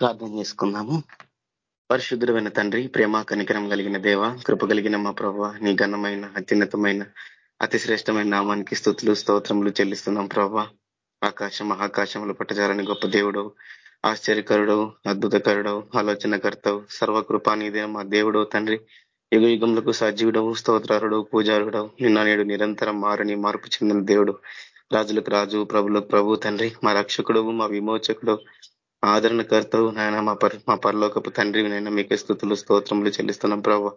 ప్రార్థన చేసుకుందాము. పరిశుద్ధుడమైన తండ్రి ప్రేమ కనికరం కలిగిన దేవ కృప కలిగిన మా ప్రభావ నీ ఘనమైన అత్యున్నతమైన అతి శ్రేష్టమైన నామానికి స్థుతులు స్తోత్రములు చెల్లిస్తున్నాం ప్రభా ఆకాశం మహాకాశములు పట్టజారని గొప్ప దేవుడు ఆశ్చర్యకరుడు అద్భుతకరుడు ఆలోచనకర్తవు సర్వకృపానిదే మా దేవుడు తండ్రి. యుగ యుగములకు సజీవుడవు స్తోత్రారుడు పూజారుడవు నిన్న నేడు నిరంతరం మారని మార్పు చెందిన దేవుడు. రాజులకు రాజు ప్రభులకు ప్రభు తండ్రి మా రక్షకుడు మా విమోచకుడు ఆదరణకర్తవు నాయన మా పర్ మా పరలోకపు తండ్రి నైనా మీకే స్థుతులు స్తోత్రములు చెల్లిస్తున్నాం ప్రభావ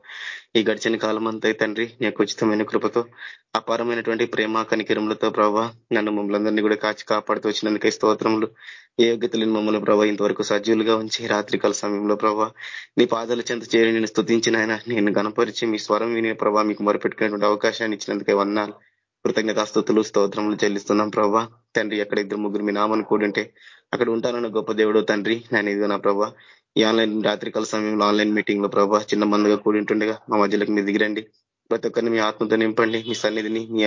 ఈ గడిచిన కాలం అంతా తండ్రి నీకు ఉచితమైన కృపతో అపారమైనటువంటి ప్రేమ కనికిరములతో ప్రభావ నన్ను మమ్మల్ని కూడా కాచి కాపాడుతూ వచ్చినందుకే స్తోత్రములు. ఏ యోగ్యతలను మమ్మల్ని ప్రభావ ఇంతవరకు సజీవులుగా ఉంచి రాత్రికాల సమయంలో ప్రభావ నీ పాదాల చెంత చేరి నేను స్థుతించిన ఆయన నేను గణపరిచి మీ స్వరం వినే ప్రభావ మీకు మొరపెట్టుకునేటువంటి అవకాశాన్ని ఇచ్చినందుకే వన్నాను కృతజ్ఞతాస్తుతులు స్తోత్రములు చెల్లిస్తున్నాం ప్రభావ తండ్రి ఎక్కడ ఇద్దరు ముగ్గురు మీ నామని కూడింటే అక్కడ ఉంటానన్న గొప్ప దేవుడు తండ్రి. నేను ఇదిగో నా ప్రభా ఈ ఆన్లైన్ రాత్రికాల సమయంలో ఆన్లైన్ మీటింగ్లో ప్రభా చిన్న మందుగా కూడింటుండగా మా మధ్యలోకి మీ దిగిరండి. ప్రతి ఒక్కరిని మీ ఆత్మతో నింపండి మీ సన్నిధిని మీ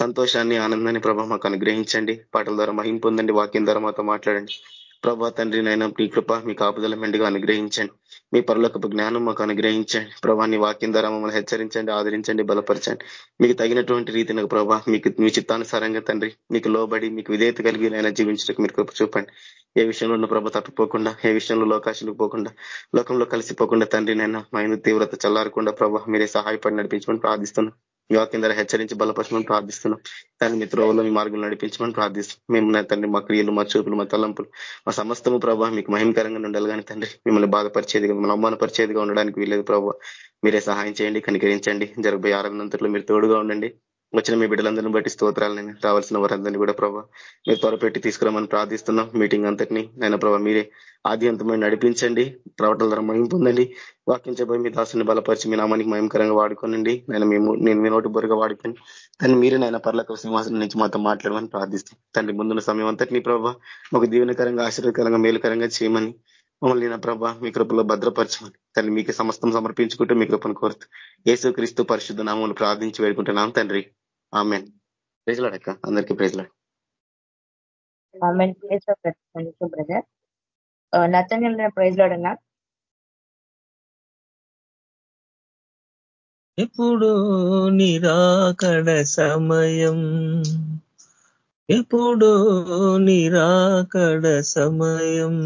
సంతోషాన్ని ఆనందాన్ని ప్రభా మాకు అనుగ్రహించండి. పాటల ద్వారా మహిం పొందండి వాక్యం ద్వారా మాతో మాట్లాడండి. ప్రభా తండ్రి నైనా మీ కృప మీ కాపుదల మెండుగా అనుగ్రహించండి. మీ పరులకు జ్ఞానం మాకు అనుగ్రహించండి. ప్రభాన్ని వాక్యం ద్వారా మమ్మల్ని హెచ్చరించండి ఆదరించండి బలపరచండి. మీకు తగినటువంటి రీతిని ప్రభా మీకు మీ చిత్తానుసారంగా తండ్రి మీకు లోబడి మీకు విధేయత కలిగి నైనా జీవించడానికి మీరు కృప చూపండి. ఏ విషయంలో ఉన్న ప్రభ తప్పిపోకుండా ఏ విషయంలో లోకాశలకు పోకుండా లోకంలో కలిసిపోకుండా తండ్రి నైనా మైన తీవ్రత చల్లారకుండా ప్రభా మీరే సహాయపడి నడిపించమని ప్రార్థిస్తున్నాం. వాక్యం హెచ్చరించి బలపరచమని ప్రార్థిస్తున్నాం. తండ్రి మీ త్రోవలో మీ మార్గం నడిపించమని ప్రార్థిస్తున్నాం. మేము తండ్రి మా క్రియలు మా చూపులు మా తలంపులు మా సమస్తము ప్రభావ మీకు మహిమకరంగా ఉండాలి. కానీ తండ్రి మిమ్మల్ని బాధపరిచేదిగా మిమ్మల్ని అవమానపరిచేదిగా ఉండడానికి వీలేదు ప్రభావ మీరే సహాయం చేయండి కనికరించండి. జరగబోయే ఆరాధనంతట్లో మీరు తోడుగా ఉండండి. వచ్చిన మీ బిడ్డలందరినీ బట్టి స్తోత్రాలని రావాల్సిన వారందరినీ కూడా ప్రభావ మీరు త్వరపెట్టి తీసుకురామని ప్రార్థిస్తున్నాం. మీటింగ్ అంతటిని నైనా ప్రభావ మీరే ఆద్యంతమైన నడిపించండి. ప్రవటల ద్వారా మహిం పొందండి. వాక్యించబోయి మీ దాసుని బలపరిచి మీ నామానికి మహిమకరంగా వాడుకోనండి. నేను మేము నేను మీ నోటి బొరుగా వాడుకొని దాన్ని మీరే నాయన పర్లకు సింహాసనం నుంచి మాతో మాట్లాడమని ప్రార్థిస్తాం తండ్రి ముందున్న సమయం అంతటినీ ప్రభావ ఒక దీవెనకరంగా ఆశీర్వదకరంగా మేలుకరంగా చేయమని మమ్మల్ని నా ప్రభా మీ కృపలో భద్రపరచమని తండ్రి మీకు సమస్తం సమర్పించుకుంటూ మీ కృపను కోరుతూ యేసు క్రీస్తు పరిశుద్ధ నామములు ప్రార్థించి వేడుకుంటున్నాం తండ్రి. ఆమెన్. ప్రైజ్లాడక్క అందరికీ ప్రైజ్లాడు బ్రదర్ నచ్చని ప్రైజ్ లాడన్నా ఎప్పుడు నిరాకడ సమయం. ఎప్పుడు నిరాకడ సమయం.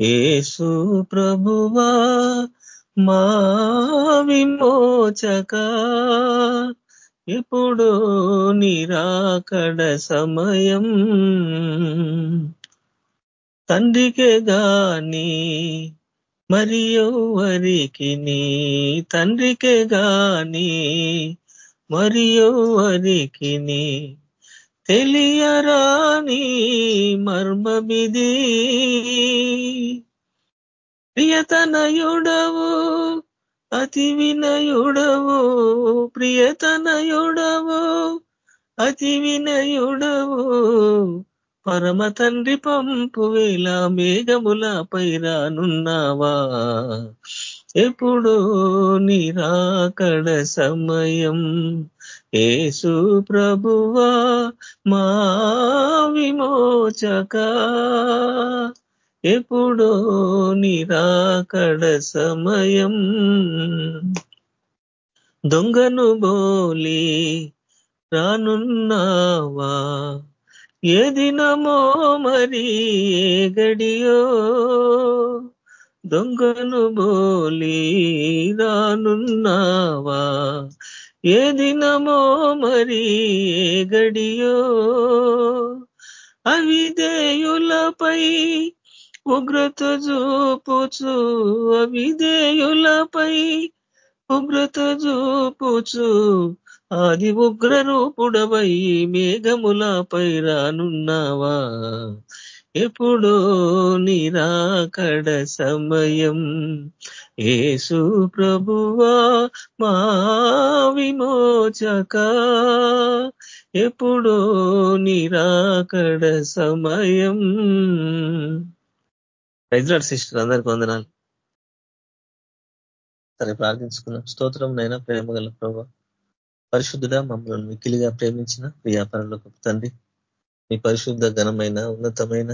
ఏసు ప్రభువా మా విమోచక. ఇప్పుడు నిరాకడ సమయం. తండ్రికే గాని మరి ఎవరికి నీ? తండ్రికే గాని మరి ఎవరికి తెలియరాని మర్మమిది. ప్రియతనయుడవు అతి వినయుడవు ప్రియతనయుడవు అతి వినయుడవు పరమ తండ్రి పంపు వేళ మేఘములపై పైరానున్నావా? ఎప్పుడో నిరాకడ సమయం. ఏసు ప్రభువా మా విమోచక ఎప్పుడో నిరాకడ సమయం. దొంగను బోలి రానున్నావా? ఏ దినమో మరి గడియో? దొంగను బోలి రానున్నావా? ఏ దినమో మరి గడియో? అవిధేయులపై ఉగ్రత చూపుచు అవిధేయులపై ఉగ్రత చూపుచు ఆది ఉగ్ర రూపుడవై మేఘములపై రానున్నావా? ఎప్పుడో నిరాకడ సమయం ఏసు ప్రభువా మా విమోచక. ఎప్పుడో నిరాకడ సమయం హైదరాబాద్ సిస్టర్ అందరికి వందనాలు. సరే ప్రార్థించుకున్నాం స్తోత్రం నైనా ప్రేమ గల ప్రభావ పరిశుద్ధుడ మమ్మల్ని మిక్కిలిగా ప్రేమించిన వ్యాపారంలో తండ్రి. మీ పరిశుద్ధ ఘనమైన ఉన్నతమైన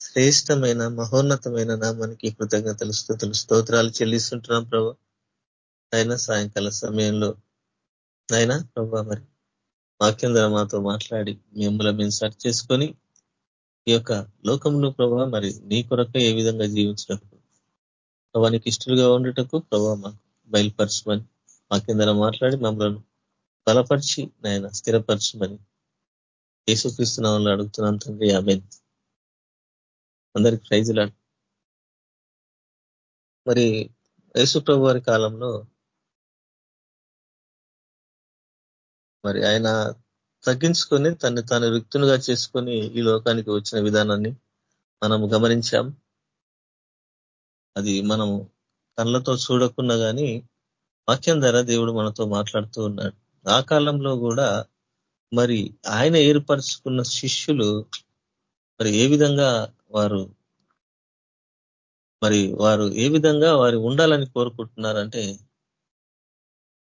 శ్రేష్టమైన మహోన్నతమైన నామానికి కృతజ్ఞతలు స్థుతులు స్తోత్రాలు చెల్లిస్తుంటున్నాం ప్రభా. అయినా సాయంకాల సమయంలో అయినా ప్రభా మరి వాక్యం ద్వారా మాతో మాట్లాడి మిమ్మల్ని మేము సర్చ్ చేసుకొని ఈ యొక్క లోకంలో ప్రభావ మరి నీ కొరకు ఏ విధంగా జీవించటకు ప్రభానికి ఇష్టలుగా ఉండటకు ప్రభావ మాకు బయలుపరచమని మా కింద మాట్లాడి మమ్మల్ని బలపరిచి నాయన స్థిరపరచమని యేసుక్రీస్తునామంలో అడుగుతున్నాం తండ్రి. ఆమెన్. అందరికి ప్రైజులు మరి యేసు ప్రభు వారి కాలంలో మరి ఆయన తగ్గించుకొని తన్ని తాను రిక్తునుగా చేసుకొని ఈ లోకానికి వచ్చిన విధానాన్ని మనం గమనించాం. అది మనము కళ్ళతో చూడకున్నా కానీ వాక్యం ద్వారా దేవుడు మనతో మాట్లాడుతూ ఉన్నాడు. ఆ కాలంలో కూడా మరి ఆయన ఏర్పరచుకున్న శిష్యులు మరి ఏ విధంగా వారు మరి వారు ఏ విధంగా వారు ఉండాలని కోరుకుంటున్నారంటే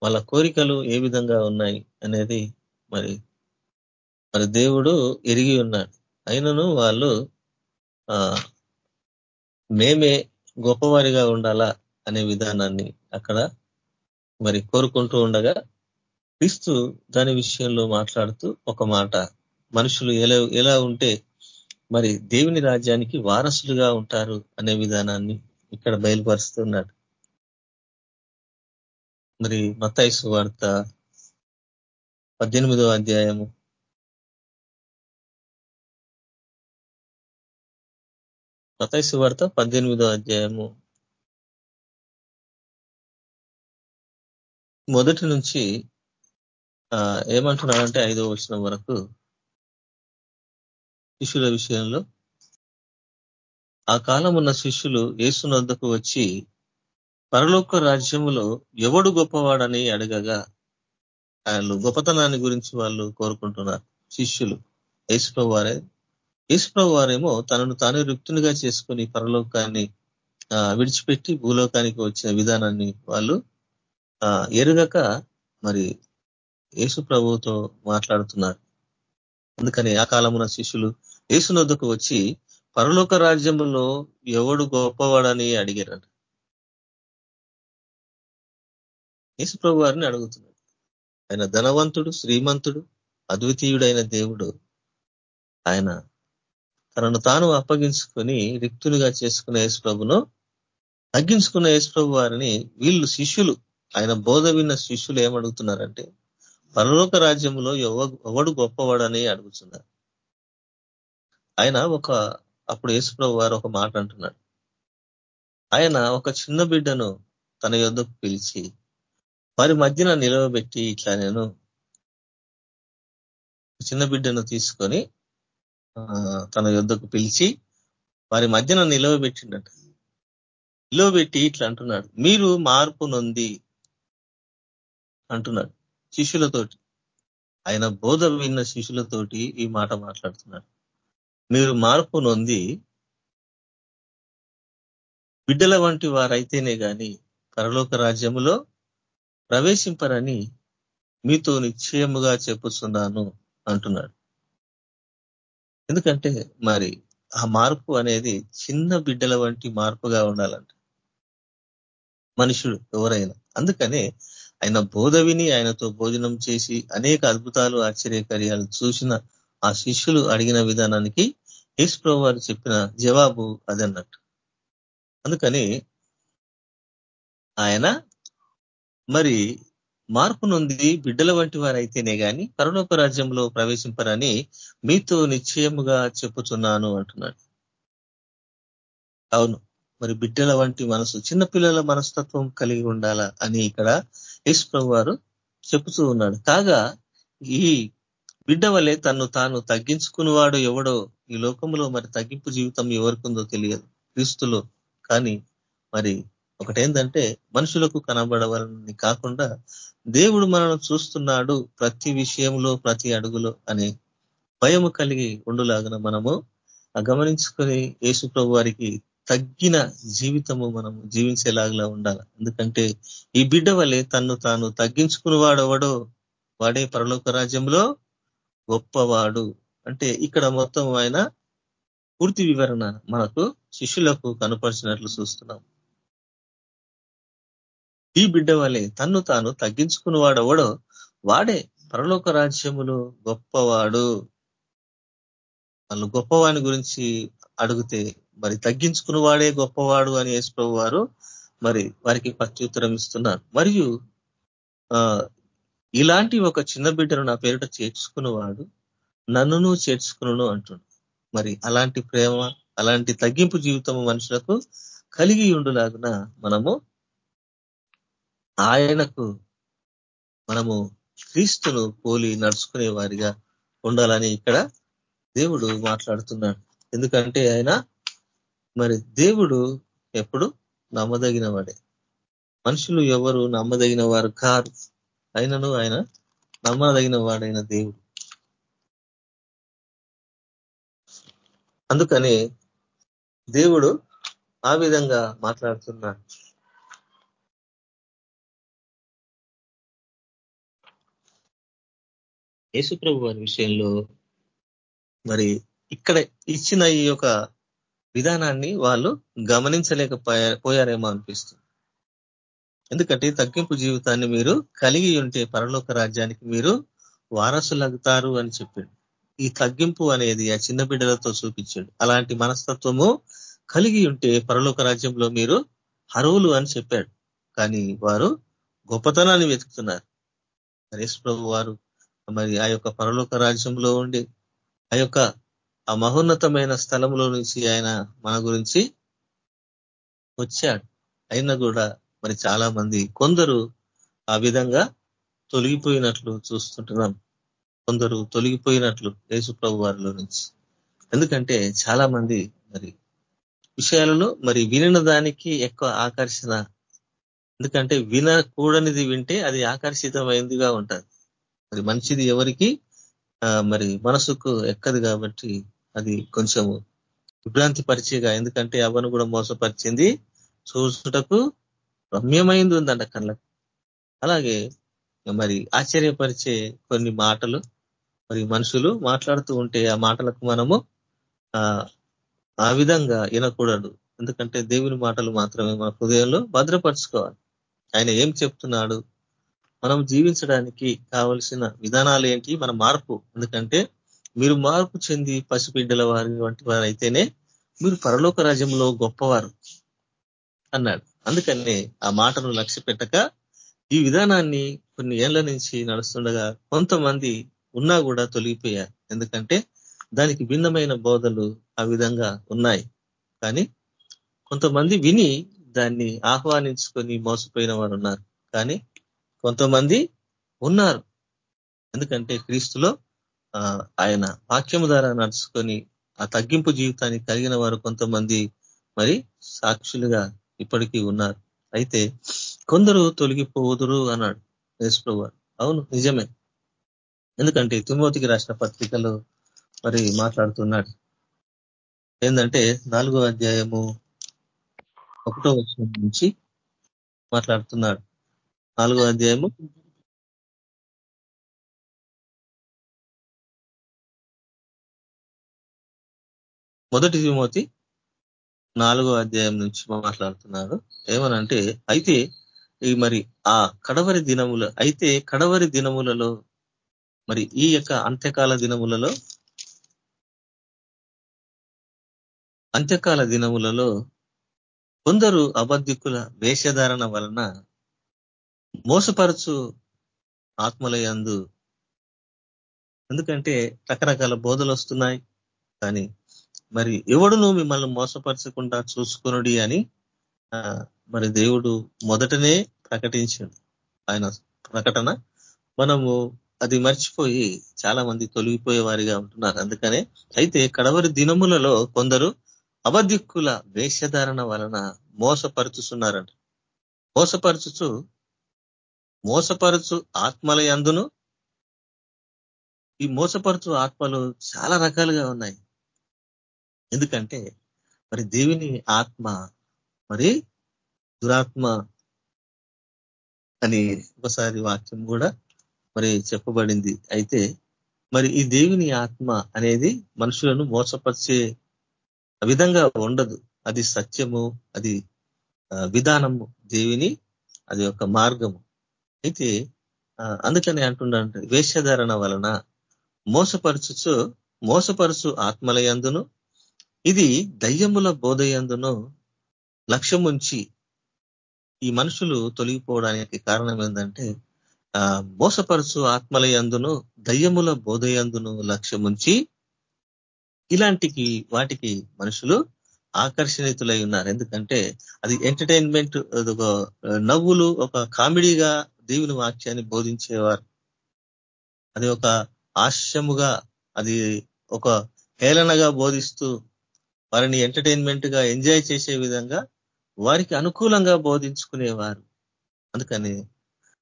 వాళ్ళ కోరికలు ఏ విధంగా ఉన్నాయి అనేది మరి మరి దేవుడు ఎరిగి ఉన్నాడు. అయినను వాళ్ళు ఆ మేమే గొప్పవారిగా ఉండాలా అనే విధానాన్ని అక్కడ మరి కోరుకుంటూ ఉండగా క్రీస్తు దాని విషయంలో మాట్లాడుతూ ఒక మాట మనుషులు ఎలా ఎలా ఉంటే మరి దేవుని రాజ్యానికి వారసులుగా ఉంటారు అనే విధానాన్ని ఇక్కడ బయలుపరుస్తున్నాడు. మరి మతాయిసు వార్త పద్దెనిమిదో అధ్యాయము మతైసు వార్త పద్దెనిమిదో అధ్యాయము. మొదటి నుంచి ఏమంటున్నాడంటే ఐదో వచ్చిన వరకు శిష్యుల విషయంలో ఆ కాలం ఉన్న శిష్యులు ఏసునొద్దకు వచ్చి పరలోక రాజ్యములో ఎవడు గొప్పవాడని అడగగా వాళ్ళు గొప్పతనాన్ని గురించి వాళ్ళు కోరుకుంటున్నారు. శిష్యులు యేసుప్రభు వారే యేసుప్రభు వారేమో తనను తాను రుక్తునిగా చేసుకుని పరలోకాన్ని విడిచిపెట్టి భూలోకానికి వచ్చిన విధానాన్ని వాళ్ళు ఎరుగక మరి యేసు ప్రభువుతో మాట్లాడుతున్నారు. అందుకని ఆ కాలమున శిష్యులు యేసునొద్దకు వచ్చి పరలోక రాజ్యంలో ఎవడు గొప్పవాడని అడిగారంట? యేసు ప్రభు వారిని అడుగుతున్నాడు ఆయన ధనవంతుడు శ్రీమంతుడు అద్వితీయుడైన దేవుడు. ఆయన తనను తాను అప్పగించుకొని రిక్తునిగా చేసుకున్న యేసుప్రభును తగ్గించుకున్న యేసుప్రభు వారిని వీళ్ళు శిష్యులు ఆయన బోధ విన్న శిష్యులు ఏమడుగుతున్నారంటే పరలోక రాజ్యంలో ఎవడు గొప్పవాడని అడుగుతున్నారు. ఆయన ఒక అప్పుడు యేసుప్రభు వారు ఒక మాట అంటున్నాడు ఆయన ఒక చిన్న బిడ్డను తన యొద్దకు పిలిచి వారి మధ్యన నిలవబెట్టి ఇట్లా నేను చిన్న బిడ్డను తీసుకొని తన యుద్ధకు పిలిచి వారి మధ్యన నిలవబెట్టిండట. నిలవబెట్టి ఇట్లా అంటున్నాడు మీరు మార్పు నొంది అంటున్నాడు శిష్యులతోటి. ఆయన బోధ విన్న శిష్యులతోటి ఈ మాట మాట్లాడుతున్నాడు. మీరు మార్పు నొంది బిడ్డల వంటి వారైతేనే గాని పరలోక రాజ్యములో ప్రవేశింపరని మీతో నిశ్చయముగా చెప్పుతున్నాను అంటున్నాడు. ఎందుకంటే మరి ఆ మార్పు అనేది చిన్న బిడ్డల వంటి మార్పుగా ఉండాలంట. మనుషుడు ఎవరైనా. అందుకనే ఆయన బోధ విని ఆయనతో భోజనం చేసి అనేక అద్భుతాలు ఆశ్చర్యకార్యాలు చూసిన ఆ శిష్యులు అడిగిన విధానానికి ఈశ్వరావు వారు చెప్పిన జవాబు అదన్నట్టు. అందుకని ఆయన మరి మార్పు నొంది బిడ్డల వంటి వారైతేనే కానీ పరలోక రాజ్యంలో ప్రవేశింపరని మీతో నిశ్చయముగా చెప్పుచున్నాను అంటున్నాడు. అవును మరి బిడ్డల వంటి మనసు చిన్నపిల్లల మనస్తత్వం కలిగి ఉండాలా అని ఇక్కడ ఈశ్వరం వారు చెప్పుతూ ఉన్నాడు. కాగా ఈ బిడ్డ వలె తను తాను తగ్గించుకున్నవాడు ఎవడో ఈ లోకంలో మరి తగ్గింపు జీవితం ఎవరికిందో తెలియదు. క్రీస్తులో కానీ మరి ఒకటేంటంటే మనుషులకు కనబడవాలని కాకుండా దేవుడు మనల్ని చూస్తున్నాడు ప్రతి విషయంలో ప్రతి అడుగులో అనే భయము కలిగి ఉండులాగన మనము గమనించుకొని యేసు ప్రభు వారికి తగ్గిన జీవితము మనం జీవించేలాగా ఉండాలి. ఎందుకంటే ఈ బిడ్డ వలె తన్ను తాను తగ్గించుకున్నవాడెవడో వాడే పరలోక రాజ్యంలో గొప్పవాడు. అంటే ఇక్కడ మొత్తం ఆయన పూర్తి వివరణ మనకు శిష్యులకు కనపరిచినట్లు చూస్తున్నాం. ఈ బిడ్డ వలె తన్ను తాను తగ్గించుకున్నవాడెవడో వాడే పరలోక రాజ్యములు గొప్పవాడు. వాళ్ళు గొప్పవాని గురించి అడిగితే మరి తగ్గించుకున్న వాడే గొప్పవాడు అని యేసుప్రభు వారు మరి వారికి ప్రత్యుత్తరం ఇస్తున్నారు. మరియు ఇలాంటి ఒక చిన్న బిడ్డను నా పేరిట చేర్చుకున్నవాడు నన్నును చేర్చుకును అంటుడు మరి అలాంటి ప్రేమ అలాంటి తగ్గింపు జీవితం మనుషులకు కలిగి ఉండులాగున మనము ఆయనకు మనము క్రీస్తును పోలి నడుచుకునే వారిగా ఉండాలని ఇక్కడ దేవుడు మాట్లాడుతున్నాడు. ఎందుకంటే ఆయన మరి దేవుడు ఎప్పుడు నమ్మదగిన వాడే మనుషులు ఎవరు నమ్మదగిన వారు కారు అయినను ఆయన నమ్మదగిన వాడైన దేవుడు. అందుకని దేవుడు ఆ విధంగా మాట్లాడుతున్నాడు. యేసుప్రభు వారి విషయంలో మరి ఇక్కడ ఇచ్చిన ఈ యొక్క విధానాన్ని వాళ్ళు గమనించలేకపోయారేమో అనిపిస్తుంది. ఎందుకంటే తగ్గింపు జీవితాన్ని మీరు కలిగి ఉంటే పరలోక రాజ్యానికి మీరు వారసులగుతారు అని చెప్పాడు. ఈ తగ్గింపు అనేది ఆ చిన్న బిడ్డలతో చూపించాడు. అలాంటి మనస్తత్వము కలిగి ఉంటే పరలోక రాజ్యంలో మీరు హరువులు అని చెప్పాడు. కానీ వారు గొప్పతనాన్ని వెతుకుతున్నారు. నరేష్ ప్రభు వారు మరి ఆ యొక్క పరలోక రాజ్యంలో ఉండి ఆ యొక్క ఆ మహోన్నతమైన స్థలంలో నుంచి ఆయన మన గురించి వచ్చాడు. అయినా కూడా మరి చాలా మంది కొందరు ఆ విధంగా తొలగిపోయినట్లు చూస్తుంటున్నాం. కొందరు తొలగిపోయినట్లు యేసు ప్రభు వారిలో నుంచి. ఎందుకంటే చాలా మంది మరి విషయాలలో మరి వినిన దానికి ఎక్కువ ఆకర్షణ. ఎందుకంటే వినకూడనిది వింటే అది ఆకర్షితమైందిగా ఉంటుంది. మరి మంచిది ఎవరికి? మరి మనసుకు ఎక్కదు కాబట్టి అది కొంచెం విభ్రాంతి పరిచయగా ఎందుకంటే అవను కూడా మోసపరిచింది చూసుటకు రమ్యమైంది ఉందంట కళ్ళకు. అలాగే మరి ఆశ్చర్యపరిచే కొన్ని మాటలు మరి మనుషులు మాట్లాడుతూ ఉంటే ఆ మాటలకు మనము ఆ విధంగా వినకూడదు. ఎందుకంటే దేవుని మాటలు మాత్రమే మన హృదయంలో భద్రపరుచుకోవాలి. ఆయన ఏం చెప్తున్నాడు? మనం జీవించడానికి కావలసిన విధానాలు ఏంటి? మన మార్పు. ఎందుకంటే మీరు మార్పు చెంది పసిబిడ్డల వారి వంటి వారు అయితేనే మీరు పరలోక రాజ్యంలో గొప్పవారు అన్నాడు. అందుకనే ఆ మాటను లక్ష్య పెట్టక ఈ విధానాన్ని కొన్ని ఏళ్ళ నుంచి నడుస్తుండగా కొంతమంది ఉన్నా కూడా తొలగిపోయారు. ఎందుకంటే దానికి భిన్నమైన బోధలు ఆ విధంగా ఉన్నాయి. కానీ కొంతమంది విని దాన్ని ఆహ్వానించుకొని మోసపోయిన వారు ఉన్నారు కానీ కొంతమంది ఉన్నారు. ఎందుకంటే క్రీస్తులో ఆయన వాక్యము ద్వారా నడుచుకొని ఆ తగ్గింపు జీవితాన్ని కలిగిన వారు కొంతమంది మరి సాక్షులుగా ఇప్పటికీ ఉన్నారు. అయితే కొందరు తొలగిపోదురు అన్నాడు యేసుప్రభు అవును నిజమే. ఎందుకంటే తిమోతికి రాసిన పత్రికలో మరి మాట్లాడుతున్నాడు. ఏంటంటే నాలుగో అధ్యాయము ఒకటో వచ్చిన నుంచి మాట్లాడుతున్నాడు. నాలుగో అధ్యాయము. మొదటి తిమోతి నాలుగో అధ్యాయం నుంచి మాట్లాడుతున్నారు ఏమనంటే అయితే ఈ మరి ఆ కడవరి దినముల అయితే కడవరి దినములలో మరి ఈ యొక్క అంత్యకాల దినములలో అంత్యకాల దినములలో కొందరు అబద్ధికుల వేషధారణ వలన మోసపరచు ఆత్మలయందు ఎందుకంటే రకరకాల బోధలు వస్తున్నాయి. కానీ మరి ఎవడును మిమ్మల్ని మోసపరచకుండా చూసుకునుడి అని మరి దేవుడు మొదటనే ప్రకటించాడు. ఆయన ప్రకటన మనము అది మర్చిపోయి చాలా మంది తొలగిపోయే వారిగా ఉంటున్నారు. అందుకనే అయితే కడవరి దినములలో కొందరు అవధిక్కుల వేషధారణ వలన మోసపరుచుతున్నారంట మోసపరచుచు మోసపరచు ఆత్మల అందును. ఈ మోసపరచు ఆత్మలు చాలా రకాలుగా ఉన్నాయి. ఎందుకంటే మరి దేవుని ఆత్మ మరి దురాత్మ అని ఒకసారి వాక్యం కూడా మరి చెప్పబడింది. అయితే మరి ఈ దేవుని ఆత్మ అనేది మనుషులను మోసపరిచే విధంగా ఉండదు. అది సత్యము అది విధానము దేవిని అది ఒక మార్గము. అయితే అందుకని అంటున్నాడు వేషధారణ వలన మోసపరచుచు మోసపరుచు ఆత్మలయందును ఇది దయ్యముల బోధయందును లక్ష్యముంచి ఈ మనుషులు తొలగిపోవడానికి కారణం ఏంటంటే మోసపరుచు ఆత్మలయందును దయ్యముల బోధయందును లక్ష్యముంచి ఇలాంటికి వాటికి మనుషులు ఆకర్షణీతులై ఉన్నారు. ఎందుకంటే అది ఎంటర్టైన్మెంట్ ఒక నవ్వులు ఒక కామెడీగా దేవుని వాక్యాన్ని బోధించేవారు. అది ఒక ఆశ్యముగా అది ఒక హేళనగా బోధిస్తూ వారిని ఎంటర్టైన్మెంట్గా ఎంజాయ్ చేసే విధంగా వారికి అనుకూలంగా బోధించుకునేవారు. అందుకని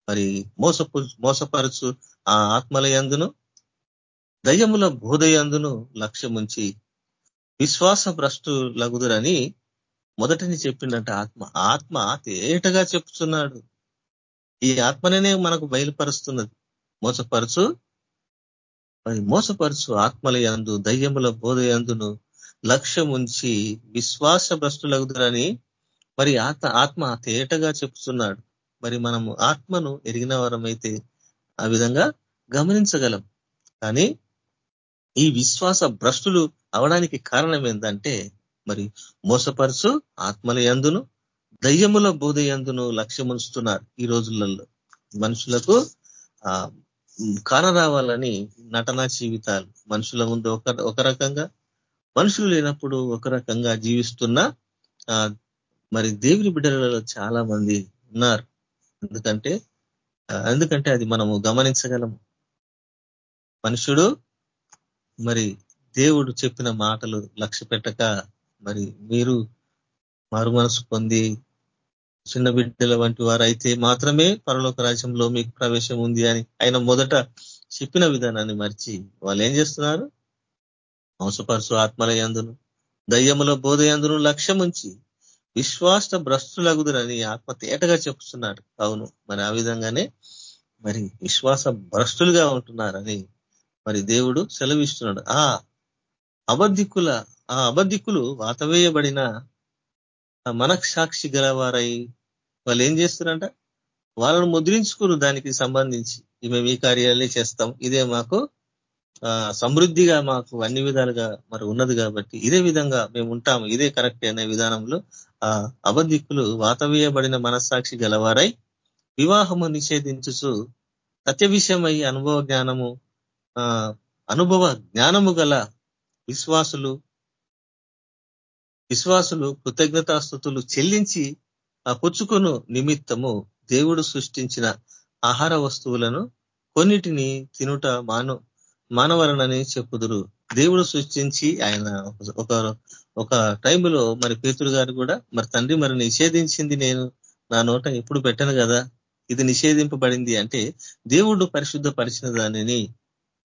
మరి మోసపు మోసపరచు ఆ ఆత్మలయందును దయ్యముల బోధయందును లక్ష్యముంచి విశ్వాస భ్రష్టు లగుదురని మొదటిని చెప్పిండంట ఆత్మ. ఆత్మ తేటగా చెప్తున్నాడు? ఈ ఆత్మనే మనకు బయలుపరుస్తున్నది. మోసపరచు మరి మోసపరచు ఆత్మల యందు దయ్యముల బోధ యందును లక్ష్యముంచి విశ్వాస భ్రష్టులగుదురని మరి ఆత్మ ఆత్మ తేటగా చెప్తున్నాడు మరి మనము ఆత్మను ఎరిగిన వరమైతే ఆ విధంగా గమనించగలం. కానీ ఈ విశ్వాస భ్రష్టులు అవడానికి కారణం ఏంటంటే మరి మోసపరుచు ఆత్మల ఎందును దయ్యముల బోధయందును లక్ష్యముంచుతున్నారు ఈ రోజులలో. మనుషులకు ఆ కానరావాలని నటనా జీవితాలు. మనుషుల ముందు ఒక ఒక రకంగా మనుషులు లేనప్పుడు ఒక రకంగా జీవిస్తున్న మరి దేవుని బిడ్డలలో చాలా మంది ఉన్నారు. ఎందుకంటే ఎందుకంటే అది మనము గమనించగలము. మనుషుడు మరి దేవుడు చెప్పిన మాటలు లక్ష్య పెట్టక మరి మీరు మారు మనసు పొంది చిన్న బిడ్డల వంటి వారైతే మాత్రమే పరలోక రాజ్యంలో మీకు ప్రవేశం ఉంది అని ఆయన మొదట చెప్పిన విధానాన్ని మర్చి వాళ్ళు ఏం చేస్తున్నారు? మోసపరుసు ఆత్మల యందును దయ్యముల బోధ యందును లక్ష్యం ఉంచి విశ్వాస భ్రష్టులగుదురని ఆత్మ తేటగా చెప్తున్నాడు. అవును మరి ఆ విధంగానే మరి విశ్వాస భ్రష్టులుగా ఉంటున్నారని మరి దేవుడు సెలవిస్తున్నాడు. ఆ అబద్ధికుల ఆ అబద్ధికులు వాతవేయబడిన మనసాక్షి గలవారై వాళ్ళు ఏం చేస్తున్నారంట? వాళ్ళను ముద్రించుకురు దానికి సంబంధించి మేము ఈ కార్యాలే చేస్తాం. ఇదే మాకు సమృద్ధిగా మాకు అన్ని విధాలుగా మరి ఉన్నది కాబట్టి ఇదే విధంగా మేము ఉంటాము. ఇదే కరెక్ట్ అనే విధానంలో ఆ అబద్ధికులు వాతవేయబడిన మనస్సాక్షి గలవారై వివాహము నిషేధించుచు సత్య విషయమై అనుభవ జ్ఞానము అనుభవ జ్ఞానము గల విశ్వాసులు విశ్వాసులు కృతజ్ఞతాస్థుతులు చెల్లించి ఆ పుచ్చుకును నిమిత్తము దేవుడు సృష్టించిన ఆహార వస్తువులను కొన్నిటిని తినుట మాను మానవరణని చెప్పుదురు. దేవుడు సృష్టించి ఆయన ఒక ఒక టైంలో మరి పేతురు గారు కూడా మరి తండ్రి మరి నిషేధించింది నేను నా నోట ఎప్పుడు పెట్టను కదా? ఇది నిషేధింపబడింది అంటే దేవుడు పరిశుద్ధపరిచిన దానిని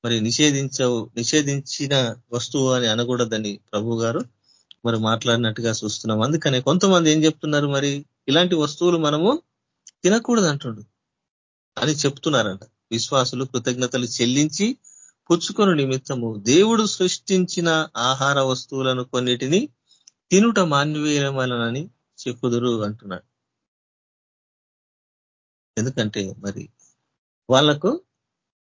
మరి నిషేధించవు నిషేధించిన వస్తువు అని అనకూడదని ప్రభు గారు మరి మాట్లాడినట్టుగా చూస్తున్నాం. అందుకనే కొంతమంది ఏం చెప్తున్నారు మరి? ఇలాంటి వస్తువులు మనము తినకూడదు అంటుండు అని చెప్తున్నారంట. విశ్వాసులు కృతజ్ఞతలు చెల్లించి పుచ్చుకొని నిమిత్తము దేవుడు సృష్టించిన ఆహార వస్తువులను కొన్నిటిని తినుట మాన్వేయమలనని చెప్పుదురు అంటున్నాడు. ఎందుకంటే మరి వాళ్ళకు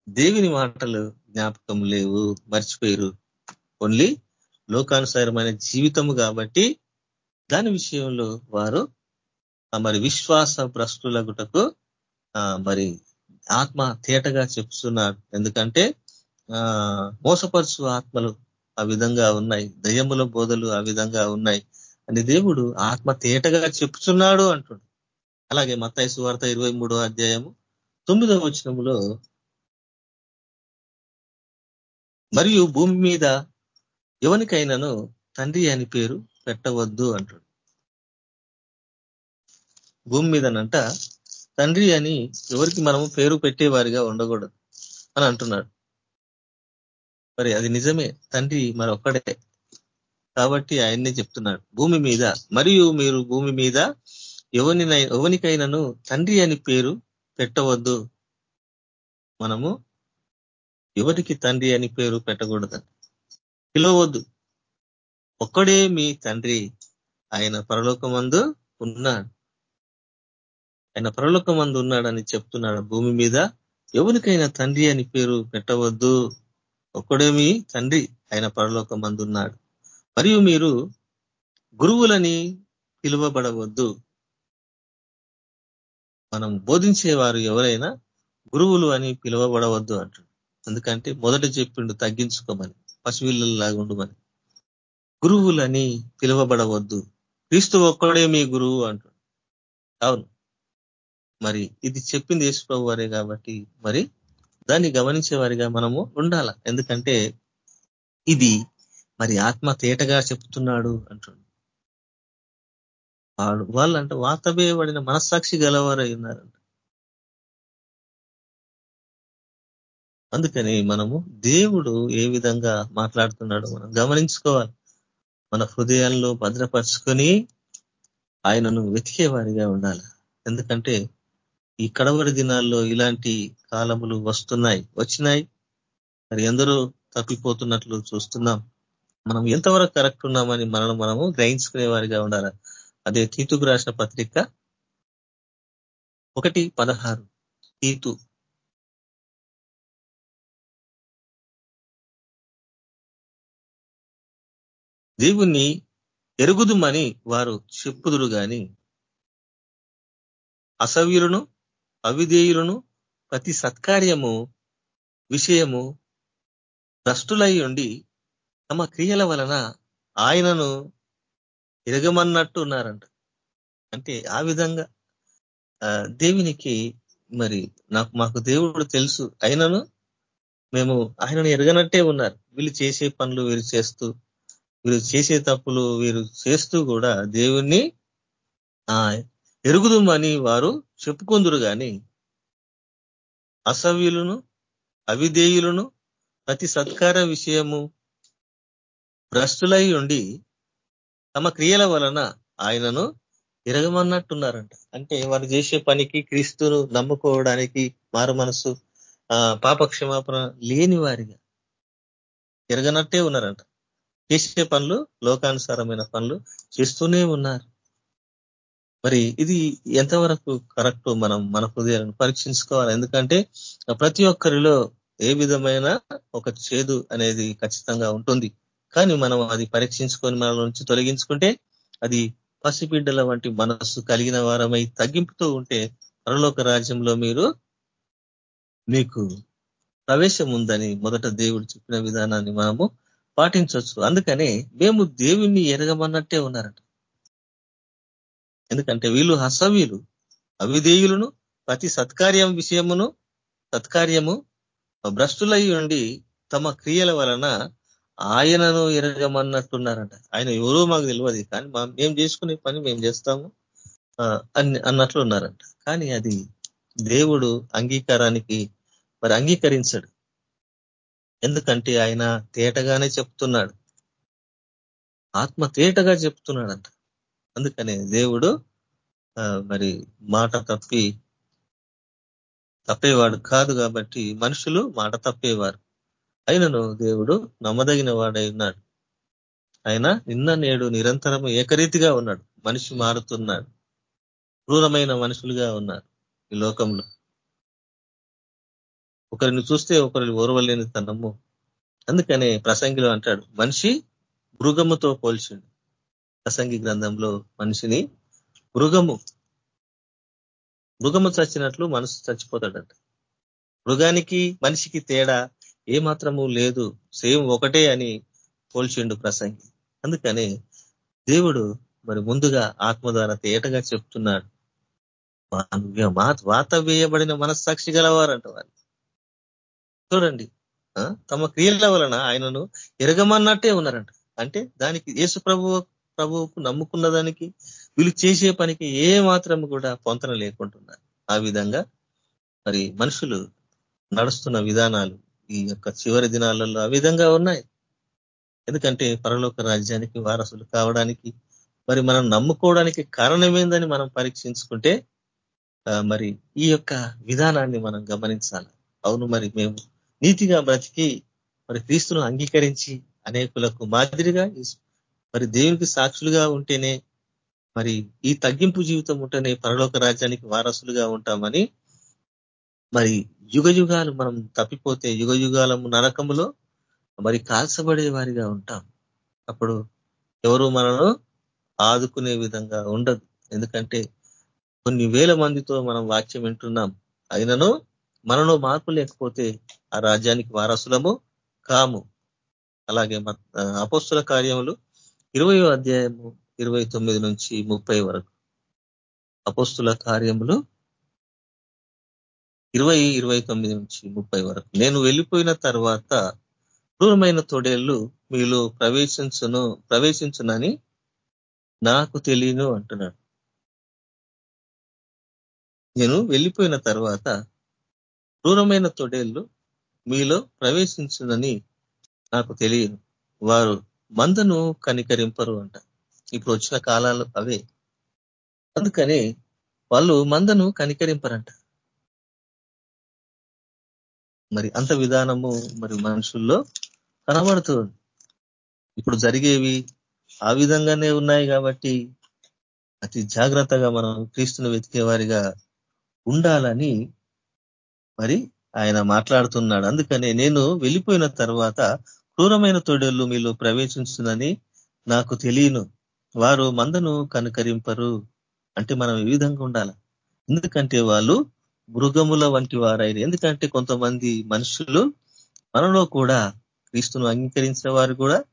దేవుని మాటలు జ్ఞాపకం లేవు మర్చిపోయారు. ఓన్లీ లోకానుసారమైన జీవితము కాబట్టి దాని విషయంలో వారు మరి విశ్వాస భ్రష్టులగుటకు మరి ఆత్మ తేటగా చెప్తున్నారు ఎందుకంటే మోసపరుచు ఆత్మలు ఆ విధంగా ఉన్నాయి. దయ్యముల బోధలు ఆ విధంగా ఉన్నాయి. అని దేవుడు ఆత్మ తేటగా చెప్తున్నాడు అంటుడు అలాగే మత్తాయి వార్త ఇరవై అధ్యాయము తొమ్మిదవ వచనములో మరియు భూమి మీద ఎవరికైనాను తండ్రి అని పేరు పెట్టవద్దు అంటాడు. భూమి మీదనంట తండ్రి అని ఎవరికి మనము పేరు పెట్టేవారిగా ఉండకూడదు అని అంటున్నాడు. మరి అది నిజమే తండ్రి మరొక్కడే. ఒక్కడే కాబట్టి ఆయన్నే చెప్తున్నాడు భూమి మీద మరియు మీరు భూమి మీద ఎవరిని ఎవరికైనాను తండ్రి అని పేరు పెట్టవద్దు. మనము ఎవరికి తండ్రి అని పేరు పెట్టకూడదు. పిలవద్దు ఒక్కడే మీ తండ్రి ఆయన పరలోకమందు ఉన్నాడు. ఆయన పరలోకమందు ఉన్నాడని చెప్తున్నాడు. భూమి మీద ఎవరికైనా తండ్రి అని పేరు పెట్టవద్దు. ఒక్కడే మీ తండ్రి ఆయన పరలోకమందు ఉన్నాడు. మరియు మీరు గురువులని పిలువబడవద్దు. మనం బోధించేవారు ఎవరైనా గురువులు అని పిలువబడవద్దు అంటాడు. ఎందుకంటే మొదట చెప్పిండు తగ్గించుకోమని. పశువులలాగా ఉండమని గురువులని పిలువబడవద్దు. క్రీస్తు ఒక్కడే మీ గురువు అంటాడు అవును. మరి ఇది చెప్పింది యేసుప్రభు వారే కాబట్టి మరి దాన్ని గమనించే వారిగా మనము ఉండాల. ఎందుకంటే ఇది మరి ఆత్మ తేటగా చెప్తున్నాడు అంటున్నాడు. వాడు వాళ్ళంటే వాతవేయబడిన మనస్సాక్షి గలవారై ఉన్నారంట. అందుకని మనము దేవుడు ఏ విధంగా మాట్లాడుతున్నాడో మనం గమనించుకోవాలి. మన హృదయాల్లో భద్రపరుచుకొని ఆయనను వెతికే వారిగా ఉండాలి. ఎందుకంటే ఈ కడవరి దినాల్లో ఇలాంటి కాలములు వస్తున్నాయి వచ్చినాయి. మరి ఎందరో తప్పిపోతున్నట్లు చూస్తున్నాం. మనం ఎంతవరకు కరెక్ట్ ఉన్నామని మనల్ని మనము గ్రహించుకునే వారిగా ఉండాలి. అదే తీతుకు రాసిన పత్రిక ఒకటి పదహారు. తీతు దేవుణ్ణి ఎరుగుదుమని వారు చెప్పుదురు గాని అసవ్యులను అవిధేయులను ప్రతి సత్కార్యము విషయము భ్రష్టులై ఉండి తమ క్రియల వలన ఆయనను ఎరగమన్నట్టు ఉన్నారంట అంటే ఆ విధంగా దేవునికి మరి నాకు మాకు దేవుడు తెలుసు. అయినను మేము ఆయనను ఎరగనట్టే ఉన్నారు. వీళ్ళు చేసే పనులు వీరు చేస్తూ వీరు చేసే తప్పులు వీరు చేస్తూ కూడా దేవుణ్ణి ఎరుగుదమని వారు చెప్పుకుందురు కానీ అసవ్యులను అవిధేయులను ప్రతి సత్కార విషయము భ్రష్టులై ఉండి తమ క్రియల వలన ఆయనను ఎరగమన్నట్టున్నారంట. అంటే వారు చేసే పనికి క్రీస్తును నమ్ముకోవడానికి మారు మనసు పాపక్షమాపణ లేని వారిగా ఎరగనట్టే ఉన్నారంట. చేసే పనులు లోకానుసారమైన పనులు చేస్తూనే ఉన్నారు. మరి ఇది ఎంతవరకు కరెక్ట్ మనం మన హృదయాలను పరీక్షించుకోవాలి. ఎందుకంటే ప్రతి ఒక్కరిలో ఏ విధమైన ఒక చేదు అనేది ఖచ్చితంగా ఉంటుంది. కానీ మనం అది పరీక్షించుకొని మన నుంచి తొలగించుకుంటే అది పసిబిడ్డల వంటి మనస్సు కలిగిన వారమై తగ్గింపుతూ ఉంటే పరలోక రాజ్యంలో మీరు మీకు ప్రవేశం ఉందని మొదట దేవుడు చెప్పిన విధానాన్ని మనము పాటించవచ్చు. అందుకనే మేము దేవుణ్ణి ఎరగమన్నట్టే ఉన్నారట. ఎందుకంటే వీళ్ళు హసవీలు అవిధేయులను ప్రతి సత్కార్యం విషయమును సత్కార్యము భ్రష్టులై ఉండి తమ క్రియల వలన ఆయనను ఎరగమన్నట్టున్నారట. ఆయన ఎవరో మాకు తెలియదు కానీ మేము చేసుకునే పని మేము చేస్తాము అని అన్నట్లు ఉన్నారంట కానీ అది దేవుడు అంగీకారానికి మరి అంగీకరించడు. ఎందుకంటే ఆయన తేటగానే చెప్తున్నాడు. ఆత్మ తేటగా చెప్తున్నాడంట. అందుకనే దేవుడు మరి మాట తప్పి తప్పేవాడు కాదు కాబట్టి మనుషులు మాట తప్పేవారు. అయినను దేవుడు నమ్మదగిన వాడై ఉన్నాడు. ఆయన నిన్న నేడు నిరంతరం ఏకరీతిగా ఉన్నాడు. మనిషి మారుతున్నాడు. క్రూరమైన మనుషులుగా ఉన్నారు ఈ లోకంలో. ఒకరిని చూస్తే ఒకరిని ఓర్వలేని తనము అందుకనే ప్రసంగిలో అంటాడు మనిషి మృగముతో పోల్చిండు. ప్రసంగి గ్రంథంలో మనిషిని మృగము మృగము చచ్చినట్లు మనసు చచ్చిపోతాడట. మృగానికి మనిషికి తేడా ఏ మాత్రము లేదు సేమ్ ఒకటే అని పోల్చిండు ప్రసంగి. అందుకని దేవుడు మరి ముందుగా ఆత్మ ద్వారా తేటగా చెప్తున్నాడు. వాత వేయబడిన మనస్సాక్షి గలవారంట వారు చూడండి. తమ క్రియల వలన ఆయనను ఎరగమన్నట్టే ఉన్నారంట. అంటే దానికి యేసు ప్రభు ప్రభువుకు నమ్ముకున్న దానికి వీళ్ళు చేసే పనికి ఏ మాత్రం కూడా పొంతన లేకుంటున్నారు ఆ విధంగా మరి మనుషులు నడుస్తున్న విధానాలు ఈ యొక్క చివరి దినాలలో ఆ విధంగా ఉన్నాయి. ఎందుకంటే పరలోక రాజ్యానికి వారసులు కావడానికి మరి మనం నమ్ముకోవడానికి కారణమేందని మనం పరీక్షించుకుంటే మరి ఈ యొక్క విధానాన్ని మనం గమనించాలి. అవును మరి మేము నీతిగా బ్రతికి మరి క్రీస్తును అంగీకరించి అనేకులకు మాదిరిగా మరి దేవునికి సాక్షులుగా ఉంటేనే మరి ఈ తగ్గింపు జీవితం ఉంటేనే పరలోక రాజ్యానికి వారసులుగా ఉంటామని మరి యుగ యుగాలు మనం తప్పిపోతే యుగ యుగాలము నరకములో మరి కాల్చబడే వారిగా ఉంటాం. అప్పుడు ఎవరు మనను ఆదుకునే విధంగా ఉండదు. ఎందుకంటే కొన్ని వేల మందితో మనం వాక్యం వింటున్నాం. అయినను మనలో మార్పు లేకపోతే ఆ రాజ్యానికి వారసులము కాము. అలాగే అపోస్తుల కార్యములు ఇరవై అధ్యాయము ఇరవై తొమ్మిది నుంచి ముప్పై వరకు. అపోస్తుల కార్యములు ఇరవై ఇరవై తొమ్మిది నుంచి ముప్పై వరకు. నేను వెళ్ళిపోయిన తర్వాత క్రూరమైన తొడేళ్ళు మీలో ప్రవేశించును ప్రవేశించునని నాకు తెలియను అంటున్నాడు. నేను వెళ్ళిపోయిన తర్వాత క్రూరమైన తొడేళ్ళు మీలో ప్రవేశించునని నాకు తెలియదు. వారు మందను కనికరింపరు అంట. ఇప్పుడు వచ్చిన కాలాలు అవే. అందుకని వాళ్ళు మందను కనికరింపరంట. మరి అంత విధానము మరి మనుషుల్లో కనబడుతుంది ఇప్పుడు జరిగేవి ఆ విధంగానే ఉన్నాయి కాబట్టి అతి జాగ్రత్తగా మనం క్రీస్తును వెతికే వారిగా ఉండాలని మరి ఆయన మాట్లాడుతున్నాడు. అందుకనే నేను వెళ్ళిపోయిన తర్వాత క్రూరమైన తొడళ్ళు మీలో ప్రవేశించునని నాకు తెలియను. వారు మందను కనుకరింపరు. అంటే మనం ఈ విధంగా ఉండాలి. ఎందుకంటే వాళ్ళు మృగముల వంటి వారైన. ఎందుకంటే కొంతమంది మనుషులు మనలో కూడా క్రీస్తును అంగీకరించిన వారు కూడా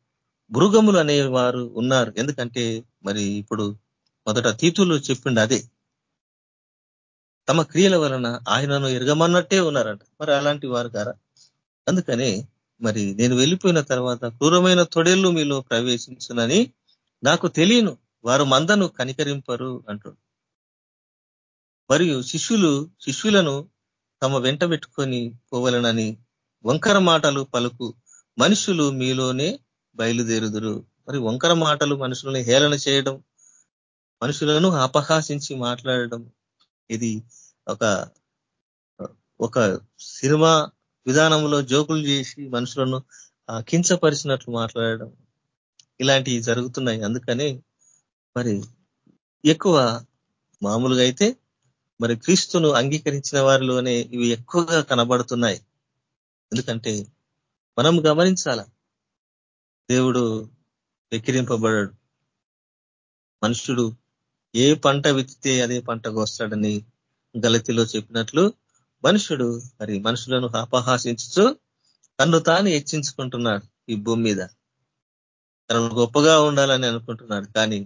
మృగములు అనేవారు ఉన్నారు. ఎందుకంటే మరి ఇప్పుడు మొదట తీతులు చెప్పిండు అదే. తమ క్రియల వలన ఆయనను ఎరగమన్నట్టే ఉన్నారంట. మరి అలాంటి వారు కారా? అందుకనే మరి నేను వెళ్ళిపోయిన తర్వాత క్రూరమైన తొడేళ్ళు మీలో ప్రవేశించునని నాకు తెలియను. వారు మందను కనికరింపరు అంటు మరియు శిష్యులు శిష్యులను తమ వెంట పెట్టుకొని పోవలనని వంకర మాటలు పలుకు మనుషులు మీలోనే బయలుదేరుదురు. మరి వంకర మాటలు మనుషులను హేళన చేయడం మనుషులను అపహాసించి మాట్లాడడం ఇది ఒక ఒక సినిమా విధానంలో జోకులు చేసి మనుషులను కించపరిచినట్లు మాట్లాడడం ఇలాంటివి జరుగుతున్నాయి. అందుకని మరి ఎక్కువ మామూలుగా అయితే మరి క్రీస్తును అంగీకరించిన వారిలోనే ఇవి ఎక్కువగా కనబడుతున్నాయి. ఎందుకంటే మనం గమనించాల దేవుడు వెక్కిరింపబడాడు. మనుషుడు ఏ పంట విత్తితే అదే పంట కోస్తాడని గలతిలో చెప్పినట్లు మనుషుడు మరి మనుషులను అపహాసించు తను తాను హెచ్చించుకుంటున్నాడు ఈ భూమి మీద. తనను గొప్పగా ఉండాలని అనుకుంటున్నాడు. కానీ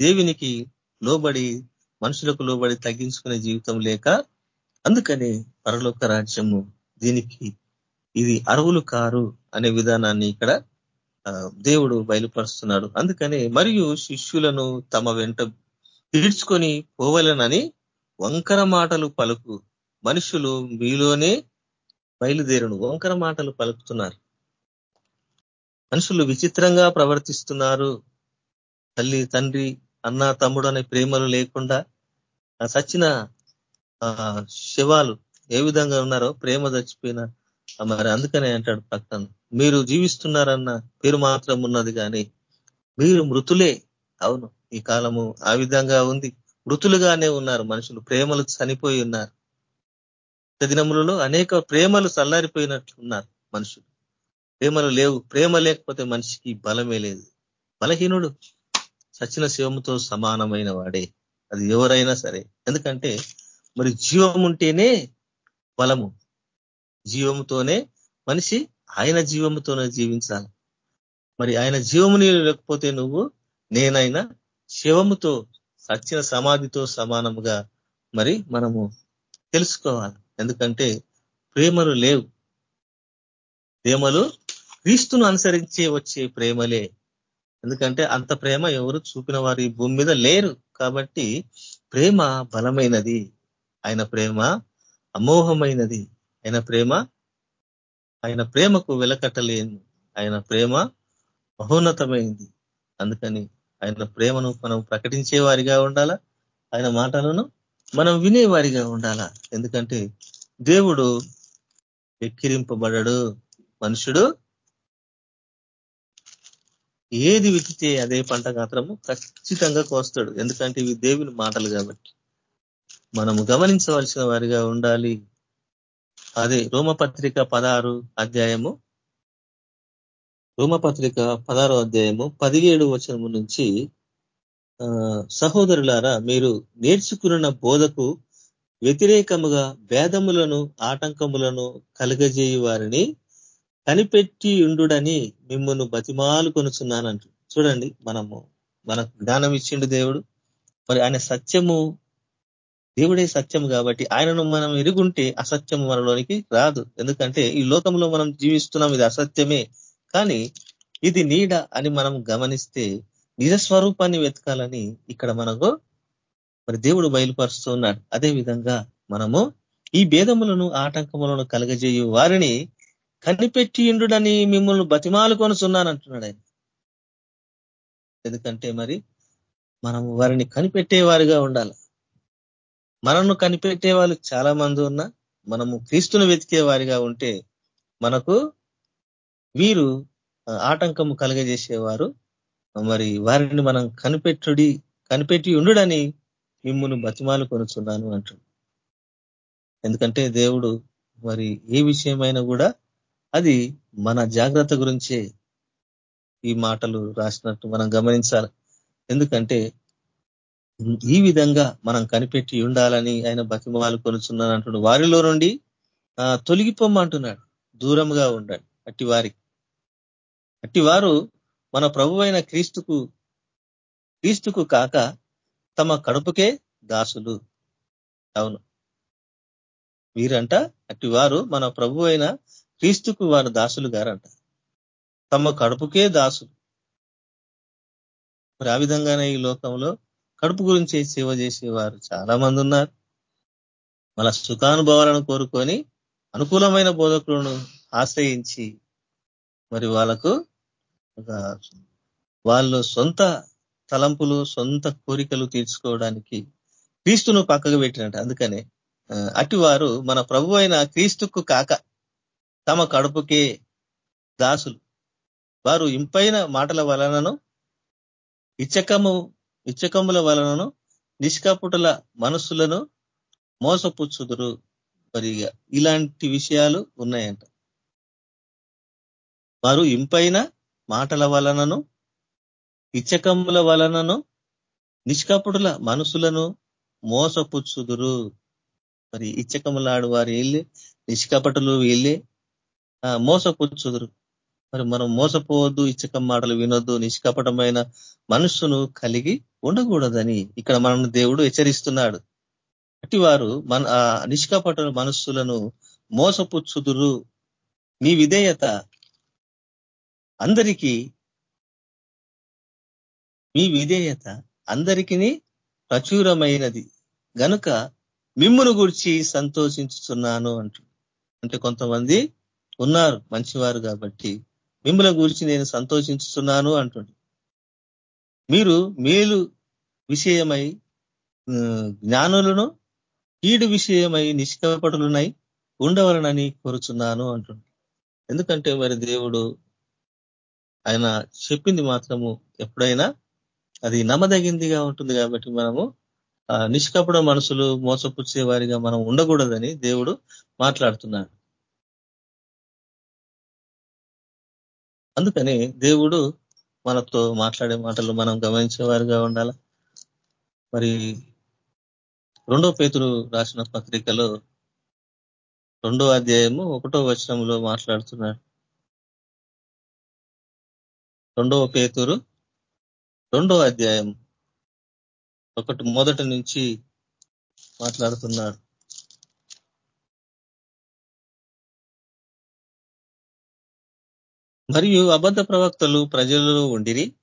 దేవునికి లోబడి మనుషులకు లోబడి తగ్గించుకునే జీవితం లేక అందుకని పరలోక రాజ్యము దీనికి ఇది అరువులు కారు అనే విధానాన్ని ఇక్కడ దేవుడు బయలుపరుస్తున్నాడు. అందుకని మరియు శిష్యులను తమ వెంట తీడ్చుకొని పోవాలనని వంకర మాటలు పలుకు మనుషులు మీలోనే బయలుదేరును. వంకర మాటలు పలుకుతున్నారు. మనుషులు విచిత్రంగా ప్రవర్తిస్తున్నారు. తల్లి తండ్రి అన్న తమ్ముడు అనే ప్రేమలు లేకుండా సచ్చిన శవాలు ఏ విధంగా ఉన్నారో ప్రేమ చచ్చిపోయిన మరి అందుకనే అంటాడు పక్కన. మీరు జీవిస్తున్నారన్న పేరు మాత్రం ఉన్నది కానీ మీరు మృతులే. అవును ఈ కాలము ఆ విధంగా ఉంది. మృతులుగానే ఉన్నారు మనుషులు ప్రేమలు చనిపోయి ఉన్నారు. దినములలో అనేక ప్రేమలు చల్లారిపోయినట్లు ఉన్నారు మనుషులు. ప్రేమలు లేవు ప్రేమ లేకపోతే మనిషికి బలమే లేదు. బలహీనుడు సచిన శివముతో సమానమైన వాడే అది ఎవరైనా సరే. ఎందుకంటే మరి జీవం ఉంటేనే బలము. జీవముతోనే మనిషి ఆయన జీవముతోనే జీవించాలి. మరి ఆయన జీవముని లేకపోతే నువ్వు నేనైనా శివముతో సచ్చిన సమాధితో సమానముగా మరి మనము తెలుసుకోవాలి. ఎందుకంటే ప్రేమలు లేవు. ప్రేమలు క్రీస్తును అనుసరించి వచ్చే ప్రేమలే. ఎందుకంటే అంత ప్రేమ ఎవరు చూపిన వారి భూమి మీద లేరు. కాబట్టి ప్రేమ బలమైనది. ఆయన ప్రేమ అమోహమైనది. ఆయన ప్రేమ ఆయన ప్రేమకు వెలకట్టలేను. ఆయన ప్రేమ మహోన్నతమైంది. అందుకని ఆయన ప్రేమను మనం ప్రకటించే వారిగా ఉండాలా? ఆయన మాటలను మనం వినేవారిగా ఉండాలా? ఎందుకంటే దేవుడు ఎక్కిరింపబడడు మనుషుడు ఏది విత్తితే అదే పంట మాత్రము ఖచ్చితంగా కోస్తాడు. ఎందుకంటే ఇవి దేవుని మాటలు కాబట్టి. మనము గమనించవలసిన వారిగా ఉండాలి. అదే రోమపత్రిక పదహారు అధ్యాయము రోమపత్రిక పదహారో అధ్యాయము పదిహేడు వచనము నుంచి సహోదరులారా మీరు నేర్చుకున్న బోధకు వ్యతిరేకముగా భేదములను ఆటంకములను కలుగజేయు వారిని కనిపెట్టి ఉండుడని మిమ్మల్ని బతిమాలు కొనుచున్నానంటు. చూడండి మనము మనకు జ్ఞానం ఇచ్చిండు దేవుడు. మరి ఆయన సత్యము దేవుడే సత్యం కాబట్టి ఆయనను మనం ఎరుగుంటే అసత్యం మనలోనికి రాదు. ఎందుకంటే ఈ లోకంలో మనం జీవిస్తున్నాం ఇది అసత్యమే. కానీ ఇది నీడ అని మనం గమనిస్తే నిజ స్వరూపాన్ని వెతకాలని ఇక్కడ మనకు మరి దేవుడు బయలుపరుస్తూ ఉన్నాడు. అదే విధంగా మనము ఈ భేదములను ఆటంకములను కలగజేయు వారిని కనిపెట్టి ఇండుడని మిమ్మల్ని బతిమాలు కొనుచున్నానంటున్నాడు ఆయన. ఎందుకంటే మరి మనము వారిని కనిపెట్టేవారిగా ఉండాలి. మనను కనిపెట్టే వాళ్ళు చాలా మంది ఉన్నా మనము క్రీస్తును వెతికే వారిగా ఉంటే మనకు వీరు ఆటంకము కలగజేసేవారు. మరి వారిని మనం కనిపెట్టుడి కనిపెట్టి ఉండుడని మిమ్మును బతిమాలు కొనుచున్నాను అంటాడు ఎందుకంటే దేవుడు మరి ఏ విషయమైనా కూడా అది మన జాగ్రత్త గురించే ఈ మాటలు రాసినట్టు మనం గమనించాలి. ఎందుకంటే ఈ విధంగా మనం కనిపెట్టి ఉండాలని ఆయన బతిమాలు కొనుచున్నాను అంటున్నాడు. వారిలో నుండి తొలగిపోమ్మంటున్నాడు. దూరంగా ఉండండి. అట్టి వారికి అట్టి వారు మన ప్రభు అయిన క్రీస్తుకు క్రీస్తుకు కాక తమ కడుపుకే దాసులు. అవును. వీరంట అట్టి వారు మన ప్రభు అయిన క్రీస్తుకు వారు దాసులు గారంట. తమ కడుపుకే దాసులు. మరి ఆ విధంగానే ఈ లోకంలో కడుపు గురించి సేవ చేసేవారు చాలా మంది ఉన్నారు మన సుఖానుభవాలను కోరుకొని అనుకూలమైన బోధకులను ఆశ్రయించి మరి వాళ్ళకు వాళ్ళు సొంత తలంపులు సొంత కోరికలు తీర్చుకోవడానికి క్రీస్తును పక్కకు పెట్టినట్టు అందుకనే అటివారు మన ప్రభు అయిన క్రీస్తుకు కాక తమ కడుపుకే దాసులు. వారు ఇంపైన మాటల వలనను ఇచ్చకము ఇచ్చకముల వలనను నిష్కపుటల మనస్సులను మోసపుచ్చుదురు మరిగా ఇలాంటి విషయాలు ఉన్నాయంట. వారు ఇంపైన మాటల వలనను ఇచ్చకముల వలనను నిష్కపుడుల మనసులను మోసపుచ్చుదురు. మరి ఇచ్చకములాడు వారు వెళ్ళి నిష్కపటులు వీళ్ళే మోసపుచ్చుదురు. మరి మనం మోసపోవద్దు ఇచ్చకం మాటలు వినొద్దు నిష్కపటమైన మనస్సును కలిగి ఉండకూడదని ఇక్కడ మనం దేవుడు హెచ్చరిస్తున్నాడు. అట్టి వారు మన నిష్కపట మనస్సులను మోసపుచ్చుదురు. మీ విధేయత అందరికీ మీ విధేయత అందరికీ ప్రచురమైనది. గనుక మిమ్మును గురించి సంతోషించుతున్నాను అంటు అంటే కొంతమంది ఉన్నారు మంచివారు కాబట్టి మిమ్మల్ని గురించి నేను సంతోషించుతున్నాను అంటుండు. మీరు మేలు విషయమై జ్ఞానులను కీడు విషయమై నిష్కపటులున్నాయి ఉండవలనని కోరుచున్నాను అంటుండే. ఎందుకంటే మరి దేవుడు ఆయన చెప్పింది మాత్రము ఎప్పుడైనా అది నమ్మదగిందిగా ఉంటుంది కాబట్టి మనము నిష్కపడ మనసులు మోసపుచ్చే వారిగా మనం ఉండకూడదని దేవుడు మాట్లాడుతున్నాడు. అందుకని దేవుడు మనతో మాట్లాడే మాటలు మనం గమనించేవారుగా ఉండాల? మరి రెండో పేతురు రాసిన పత్రికలో రెండో అధ్యాయము ఒకటో వచనంలో మాట్లాడుతున్నాడు. రెండవ పేతురు రెండవ అధ్యాయం ఒకటి మొదటి నుంచి మాట్లాడుతున్నాడు మరియు అబద్ధ ప్రవక్తలు ప్రజలలో ఉండిరి.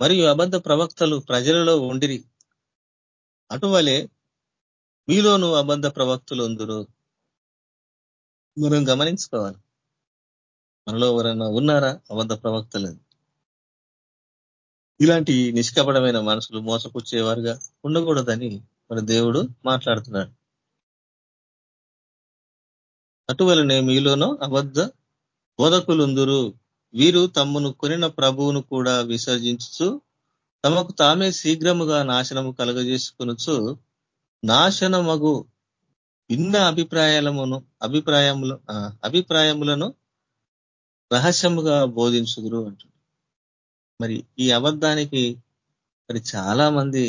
మరియు అబద్ధ ప్రవక్తలు ప్రజలలో ఉండిరి. అటువలే మీలోనూ అబద్ధ ప్రవక్తులు ఉందరు. మనం గమనించుకోవాలి. మనలో ఎవరైనా ఉన్నారా? అబద్ధ ప్రవక్తలేదు ఇలాంటి నిష్కపడమైన మనసులు మోసపుచ్చేవారుగా ఉండకూడదని మన దేవుడు మాట్లాడుతున్నాడు. అటువలనే మీలోనో అబద్ధ బోధకులుందురు. వీరు తమ్మును కొనిన ప్రభువును కూడా విసర్జించు తమకు తామే శీఘ్రముగా నాశనము కలగజేసుకొనొచ్చు నాశనమగు భిన్న అభిప్రాయాలమును అభిప్రాయములు అభిప్రాయములను రహస్యముగా బోధించుదురు అంటుంది మరి ఈ అబద్ధానికి మరి చాలా మంది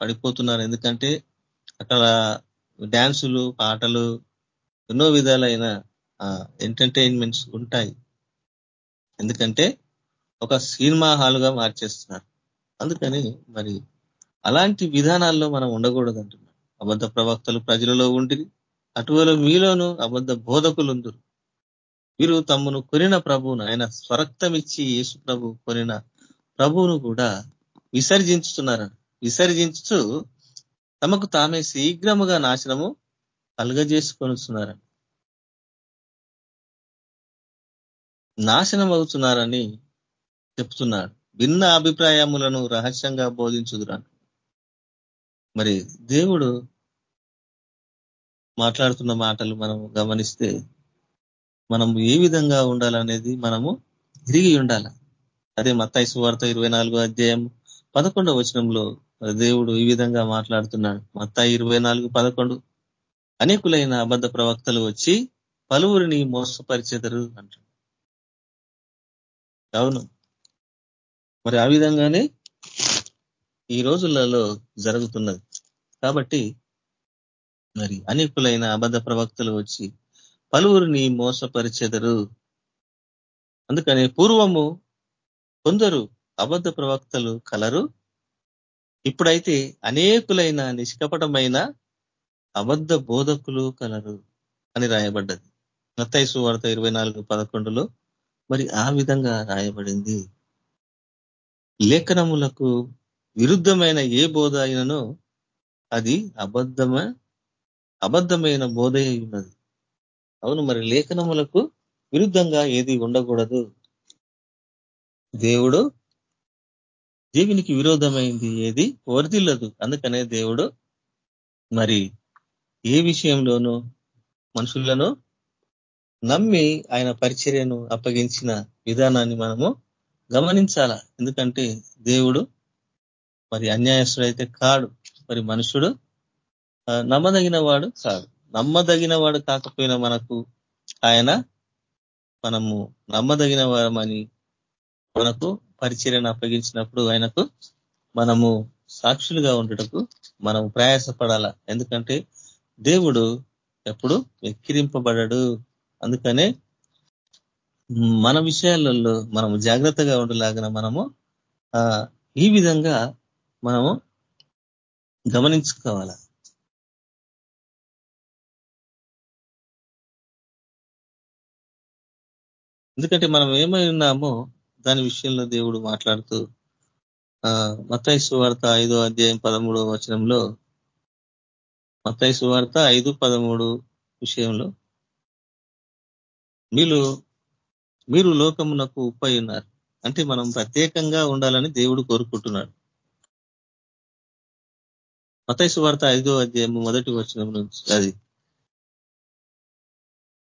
పడిపోతున్నారు. ఎందుకంటే అక్కడ డ్యాన్సులు పాటలు ఎన్నో విధాలైన ఎంటర్టైన్మెంట్స్ ఉంటాయి. ఎందుకంటే ఒక సినిమా హాల్గా మార్చేస్తున్నారు. అందుకని మరి అలాంటి విధానాల్లో మనం ఉండకూడదు అంటున్నాం అబద్ధ ప్రవక్తలు ప్రజలలో ఉండి అటువల మీలోను అబద్ధ బోధకులు ఉందరు వీరు తమ్మును కొనిన ప్రభువును ఆయన స్వరక్తం ఇచ్చి యేసు ప్రభు కొనిన ప్రభువును కూడా విసర్జించుతున్నారు విసర్జించు తమకు తామే శీఘ్రముగా నాశనము కలుగజేసుకొనిస్తున్నారు నాశనం అవుతున్నారని చెప్తున్నాడు. భిన్న అభిప్రాయములను రహస్యంగా బోధించుదురాను మరి దేవుడు మాట్లాడుతున్న మాటలు మనం గమనిస్తే మనం ఏ విధంగా ఉండాలనేది మనము తిరిగి ఉండాల. అదే మత్తాయి సువార్త ఇరవై నాలుగో అధ్యాయం పదకొండవ వచనంలో దేవుడు ఈ విధంగా మాట్లాడుతున్నాడు. మత్తాయి ఇరవై నాలుగు పదకొండు. అనేకులైన అబద్ధ ప్రవక్తలు వచ్చి పలువురిని మోసపరిచేదరు అంటాడు అవును. మరి ఆ విధంగానే ఈ రోజులలో జరుగుతున్నది. కాబట్టి మరి అనేకులైన అబద్ధ ప్రవక్తలు వచ్చి పలువురిని మోసపరిచెదరు. అందుకని పూర్వము కొందరు అబద్ధ ప్రవక్తలు కలరు. ఇప్పుడైతే అనేకులైన నిష్కపటమైన అబద్ధ బోధకులు కలరు అని రాయబడ్డది. నత్తైసు వార్త ఇరవై నాలుగు పదకొండులో మరి ఆ విధంగా రాయబడింది. లేఖనములకు విరుద్ధమైన ఏ బోధ అయినను అది అబద్ధమ అబద్ధమైన బోధ ఉన్నది. అవును మరి లేఖనములకు విరుద్ధంగా ఏది ఉండకూడదు? దేవుడు దేవునికి విరోధమైంది ఏది వర్దిల్లదు అందుకనే దేవుడు మరి ఏ విషయంలోనూ మనుషులను నమ్మి ఆయన పరిచర్యను అప్పగించిన విధానాన్ని మనము గమనించాల? ఎందుకంటే దేవుడు మరి అన్యాయస్తుడైతే కాడు. మరి మనుషుడు నమ్మదగిన వాడు కాదు నమ్మదగిన వాడు కాకపోయినా మనకు ఆయన మనము నమ్మదగిన వారమని మనకు పరిచర్యను అప్పగించినప్పుడు ఆయనకు మనము సాక్షులుగా ఉండటకు మనం ప్రయాసపడాల. ఎందుకంటే దేవుడు ఎప్పుడు వెక్కిరింపబడడు. అందుకనే మన విషయాలలో మనము జాగ్రత్తగా ఉండలాగిన మనము ఈ విధంగా మనము గమనించుకోవాలి. ఎందుకంటే మనం ఏమై ఉన్నామో దాని విషయంలో దేవుడు మాట్లాడుతూ మతైసు వార్త ఐదో అధ్యాయం పదమూడో వచనంలో మతైసు వార్త ఐదు పదమూడు విషయంలో మీరు మీరు లోకమునకు ఉప్పై ఉన్నారు. అంటే మనం ప్రత్యేకంగా ఉండాలని దేవుడు కోరుకుంటున్నాడు. మతైసు వార్త ఐదో అధ్యాయం మొదటి వచనం నుంచి అది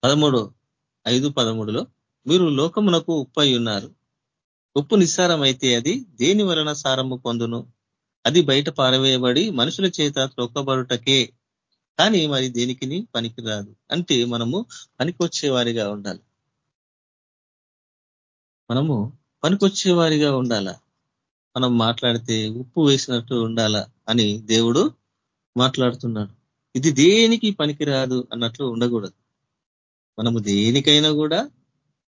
పదమూడు ఐదు పదమూడులో మీరు లోకమునకు ఉప్పై ఉన్నారు. ఉప్పు నిస్సారమైతే అది దేని వలన సారము పొందును? అది బయట పారవేయబడి మనుషుల చేత త్రొక్కబడుటకే కానీ మరి దేనికి పనికిరాదు. అంటే మనము పనికొచ్చేవారిగా ఉండాలి. మనము పనికొచ్చేవారిగా ఉండాలా? మనం మాట్లాడితే ఉప్పు వేసినట్టు ఉండాలా అని దేవుడు మాట్లాడుతున్నాడు. ఇది దేనికి పనికిరాదు అన్నట్లు ఉండకూడదు. మనము దేనికైనా కూడా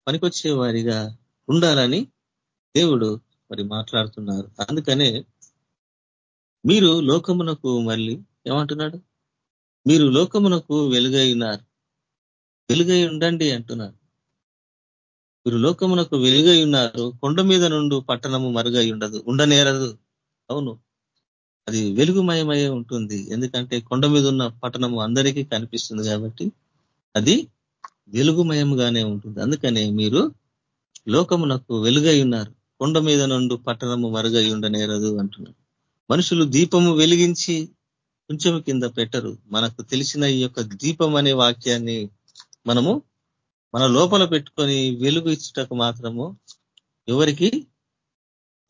పనికొచ్చే వారిగా ఉండాలని దేవుడు మరి మాట్లాడుతున్నారు. అందుకనే మీరు లోకమునకు మళ్ళీ ఏమంటున్నాడు? మీరు లోకమునకు వెలుగై ఉన్నారు వెలుగై ఉండండి అంటున్నారు మీరు లోకమునకు వెలుగై ఉన్నారు. కొండ మీద నుండి పట్టణము మరుగై ఉండదు ఉండనేరదు. అవును. అది వెలుగుమయమయ్యే ఉంటుంది. ఎందుకంటే కొండ మీద ఉన్న పట్టణము అందరికీ కనిపిస్తుంది కాబట్టి అది వెలుగుమయంగానే ఉంటుంది. అందుకనే మీరు లోకమునకు వెలుగై ఉన్నారు. కొండ మీద నుండి పట్టణము మరుగై ఉండనేరదు అంటున్నారు మనుషులు దీపము వెలిగించి కొంచెము కింద పెట్టరు. మనకు తెలిసిన ఈ యొక్క దీపం అనే వాక్యాన్ని మనము మన లోపల పెట్టుకొని వెలుగు ఇచ్చుటకు మాత్రము ఎవరికి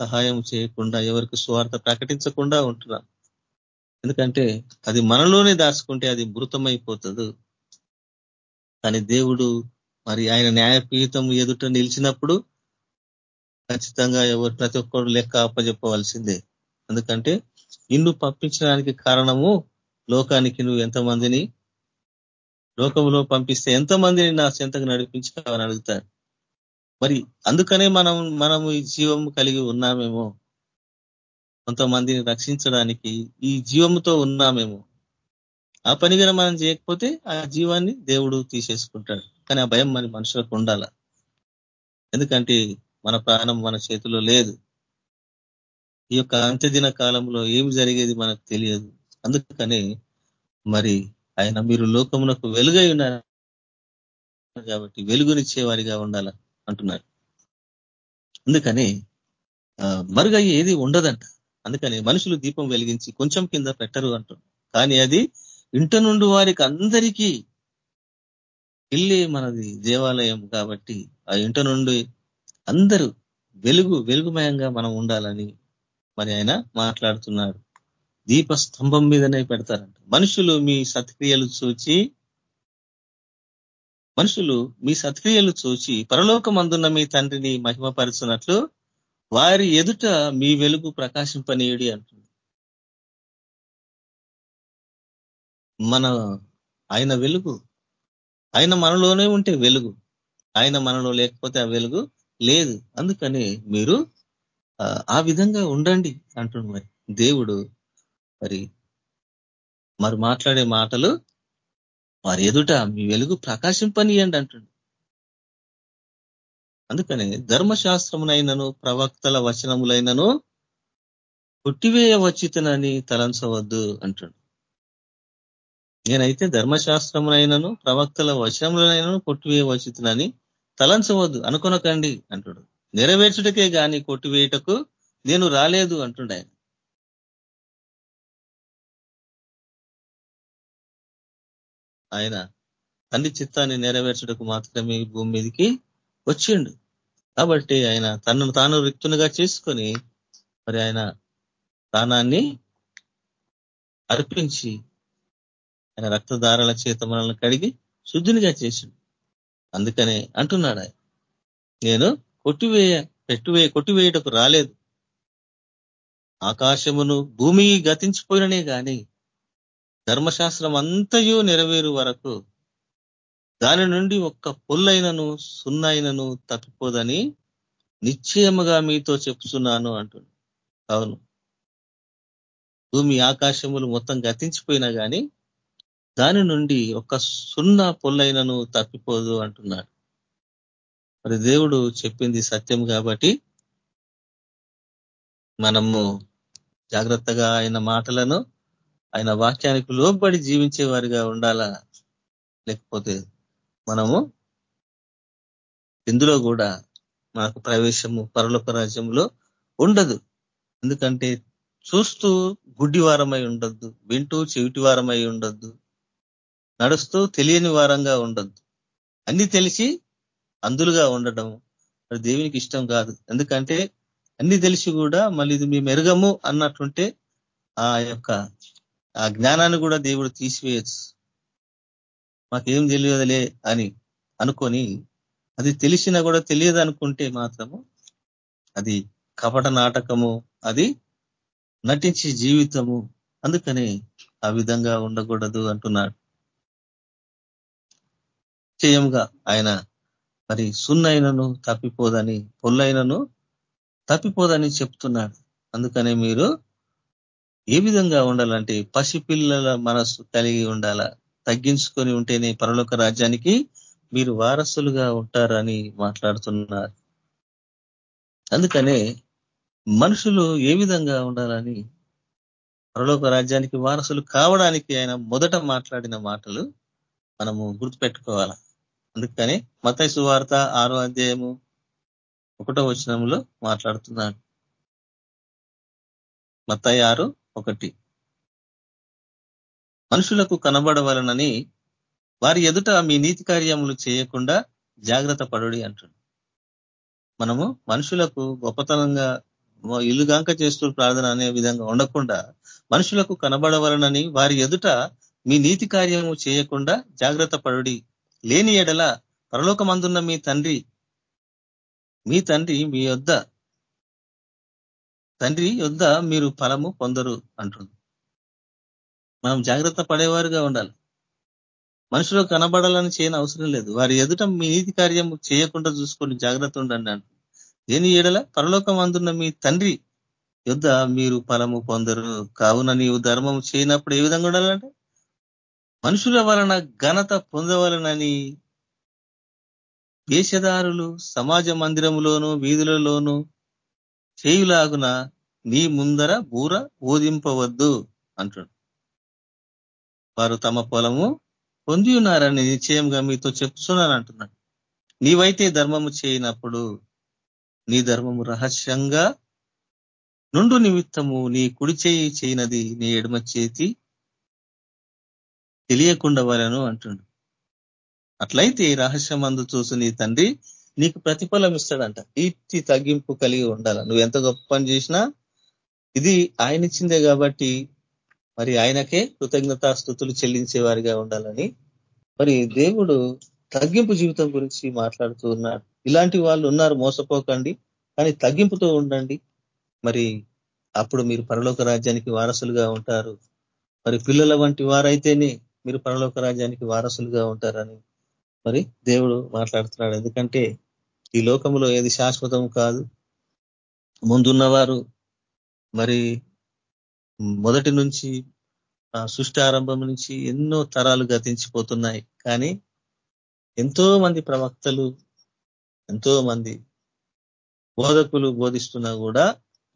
సహాయం చేయకుండా ఎవరికి స్వార్థ ప్రకటించకుండా ఉంటున్నాం. ఎందుకంటే అది మనలోనే దాచుకుంటే అది మృతమైపోతుంది. కానీ దేవుడు మరి ఆయన న్యాయపీఠం ఎదుట నిలిచినప్పుడు ఖచ్చితంగా ఎవరు ప్రతి ఒక్కరు లెక్క అప్పజెప్పవలసిందే. ఎందుకంటే నిన్ను పంపించడానికి కారణము లోకానికి నువ్వు ఎంతమందిని లోకంలో పంపిస్తే ఎంతమందిని నా చెంతకు నడిపించావని అడుగుతారు. మరి అందుకనే మనం మనము ఈ జీవం కలిగి ఉన్నామేమో కొంతమందిని రక్షించడానికి ఈ జీవముతో ఉన్నామేమో. ఆ పనిగా మనం చేయకపోతే ఆ జీవాన్ని దేవుడు తీసేసుకుంటాడు. కానీ ఆ భయం మన మనుషులకు ఉండాల. ఎందుకంటే మన ప్రాణం మన చేతిలో లేదు. ఈ యొక్క అంత్యదిన కాలంలో ఏం జరిగేది మనకు తెలియదు. అందుకని మరి ఆయన మీరు లోకమునకు వెలుగై ఉన్నారు. కాబట్టి వెలుగునిచ్చే వారిగా ఉండాల అంటున్నారు. అందుకని మరుగై ఏది ఉండదంట. అందుకని మనుషులు దీపం వెలిగించి కొంచెం కింద పెట్టరు అంటారు కానీ అది ఇంట నుండి వారికి అందరికీ ఇల్లే మనది దేవాలయం కాబట్టి ఆ ఇంట నుండి అందరూ వెలుగు వెలుగుమయంగా మనం ఉండాలని మరి ఆయన మాట్లాడుతున్నాడు. దీప స్తంభం మీదనే పెడతారంట. మనుషులు మీ సత్క్రియలు చూచి మనుషులు మీ సత్క్రియలు చూచి పరలోకమందున్న మీ తండ్రిని మహిమపరుచున్నట్లు వారి ఎదుట మీ వెలుగు ప్రకాశింపనీయుడి అంటుంది. మన ఆయన వెలుగు. ఆయన మనలోనే ఉంటే వెలుగు. ఆయన మనలో లేకపోతే ఆ వెలుగు లేదు. అందుకని మీరు ఆ విధంగా ఉండండి అంటుండు మరి. దేవుడు మరి మరి మాట్లాడే మాటలు వారి ఎదుట మీ వెలుగు ప్రకాశింపనీయండి అంటుండు అందుకని ధర్మశాస్త్రమునైనను ప్రవక్తల వచనములైనను కొట్టివేయ వచితనని తలంచవద్దు అంటుండు నేనైతే ధర్మశాస్త్రమునైనను ప్రవక్తల వచనములైనను కొట్టివేయవచ్చునని తలంచవద్దు అనుకొనకండి అంటుడు. నెరవేర్చుటకే గాని కొట్టివేయటకు నేను రాలేదు అంటుండ ఆయన. ఆయన తండ్రి చిత్తాన్ని నెరవేర్చుటకు మాత్రమే భూమి మీదకి వచ్చిండు. కాబట్టి ఆయన తనను తాను రిక్తునిగా చేసుకొని మరి ఆయన ప్రాణాన్ని అర్పించి ఆయన రక్తధారాల చేత మనల్ని కడిగి శుద్ధినిగా చేసిండు. అందుకనే అంటున్నాడు ఆయన నేను కొట్టివేయ పెట్టువే కొట్టివేయటకు రాలేదు. ఆకాశమును భూమి గతించిపోయిననే కానీ ధర్మశాస్త్రం అంతయు నెరవేరు వరకు దాని నుండి ఒక్క పొల్లైనను సున్నైనను తప్పిపోదని నిశ్చయముగా మీతో చెప్తున్నాను అంటుంది అవును. భూమి ఆకాశములు మొత్తం గతించిపోయినా కానీ దాని నుండి ఒక సున్నా పొల్లైనను తప్పిపోదు అంటున్నాడు. మరి దేవుడు చెప్పింది సత్యం కాబట్టి మనము జాగ్రత్తగా ఆయన మాటలను ఆయన వాక్యానికి లోబడి జీవించే వారిగా ఉండాలా? లేకపోతే మనము ఇందులో కూడా మనకు ప్రవేశము పరలోక రాజ్యంలో ఉండదు. ఎందుకంటే చూస్తూ గుడ్డివారమై ఉండొద్దు వింటూ చెవిటి వారమై ఉండొద్దు. నడుస్తూ తెలియని వారంగా ఉండద్దు. అన్ని తెలిసి అందులుగా ఉండడం మరి దేవునికి ఇష్టం కాదు. ఎందుకంటే అన్ని తెలిసి కూడా మళ్ళీ ఇది మేము ఎరగము అన్నట్టుంటే ఆ యొక్క ఆ జ్ఞానాన్ని కూడా దేవుడు తీసివేయచ్చు. మాకేం తెలియదులే అని అనుకొని అది తెలిసినా కూడా తెలియదు అనుకుంటే మాత్రము అది కపట నాటకము అది నటించి జీవితము. అందుకని ఆ విధంగా ఉండకూడదు అంటున్నాడు. నిశ్చయంగా ఆయన మరి సున్నైనను తప్పిపోదని పొల్లైనను తప్పిపోదని చెప్తున్నాడు. అందుకనే మీరు ఏ విధంగా ఉండాలంటే పసిపిల్లల మనస్సు కలిగి ఉండాల? తగ్గించుకొని ఉంటేనే పరలోక రాజ్యానికి మీరు వారసులుగా ఉంటారని మాట్లాడుతున్నారు. అందుకనే మనుషులు ఏ విధంగా ఉండాలని? పరలోక రాజ్యానికి వారసులు కావడానికి ఆయన మొదట మాట్లాడిన మాటలు మనము గుర్తుపెట్టుకోవాల? అందుకని మత సువార్త ఆరో అధ్యాయము ఒకటో వచనంలో మాట్లాడుతున్నాడు. మత్తాయి ఆరు ఒకటి. మనుషులకు కనబడవలనని వారి ఎదుట మీ నీతి కార్యములు చేయకుండా జాగ్రత్త పడుడి అంటున్నాడు మనము మనుషులకు గొప్పతనంగా ఇల్లుగాంక చేస్తూ ప్రార్థన అనే విధంగా ఉండకుండా మనుషులకు కనబడవలనని వారి ఎదుట మీ నీతి కార్యము చేయకుండా జాగ్రత్త పడుడి లేని ఎడల పరలోకమందున్న మీ తండ్రి మీ తండ్రి మీ యొద్ద తండ్రి యొద్ద మీరు ఫలము పొందరు అంటుంది. మనం జాగ్రత్త పడేవారుగా ఉండాలి. మనుషులు కనబడాలని చేయని అవసరం లేదు. వారి ఎదుట మీ నీతి కార్యం చేయకుండా చూసుకొని జాగ్రత్త ఉండండి అంటు దేని ఏడల పరలోకం అందున్న మీ తండ్రి యుద్ధ మీరు ఫలము పొందరు. కావున నీవు ధర్మం చేయనప్పుడు ఏ విధంగా ఉండాలంటే మనుషుల వలన ఘనత పొందవలనని వేషధారులు సమాజ మందిరములోను వీధులలోను చేయులాగున నీ ముందర బూర ఊదింపవద్దు అంటుడు వారు తమ పొలము పొంది ఉన్నారని నిశ్చయంగా మీతో చెప్తున్నాను అంటున్నాడు. నీవైతే ధర్మము చేయనప్పుడు నీ ధర్మము రహస్యంగా నుండు నిమిత్తము నీ కుడి చేయి చేయనది నీ ఎడమ చేతి తెలియకుండా వలను అంటుండు. అట్లయితే రహస్యం అందు చూసి నీ తండ్రి నీకు ప్రతిఫలం ఇస్తాడంట. కీర్తి తగ్గింపు కలిగి ఉండాల. నువ్వు ఎంత గొప్ప పని చేసినా ఇది ఆయన ఇచ్చిందే కాబట్టి మరి ఆయనకే కృతజ్ఞతాస్థుతులు స్థుతులు చెల్లించేవారిగా ఉండాలని మరి దేవుడు తగ్గింపు జీవితం గురించి మాట్లాడుతూ ఉన్నాడు. ఇలాంటి వాళ్ళు ఉన్నారు మోసపోకండి కానీ తగ్గింపుతో ఉండండి. మరి అప్పుడు మీరు పరలోక రాజ్యానికి వారసులుగా ఉంటారు. మరి పిల్లల వంటి వారైతేనే మీరు పరలోక రాజ్యానికి వారసులుగా ఉంటారని మరి దేవుడు మాట్లాడుతున్నాడు. ఎందుకంటే ఈ లోకంలో ఏది శాశ్వతం కాదు. ముందున్నవారు మరి మొదటి నుంచి సృష్టి ఆరంభం నుంచి ఎన్నో తరాలు గతించిపోతున్నాయి కానీ ఎంతో మంది ప్రవక్తలు ఎంతో మంది బోధకులు బోధిస్తున్నా కూడా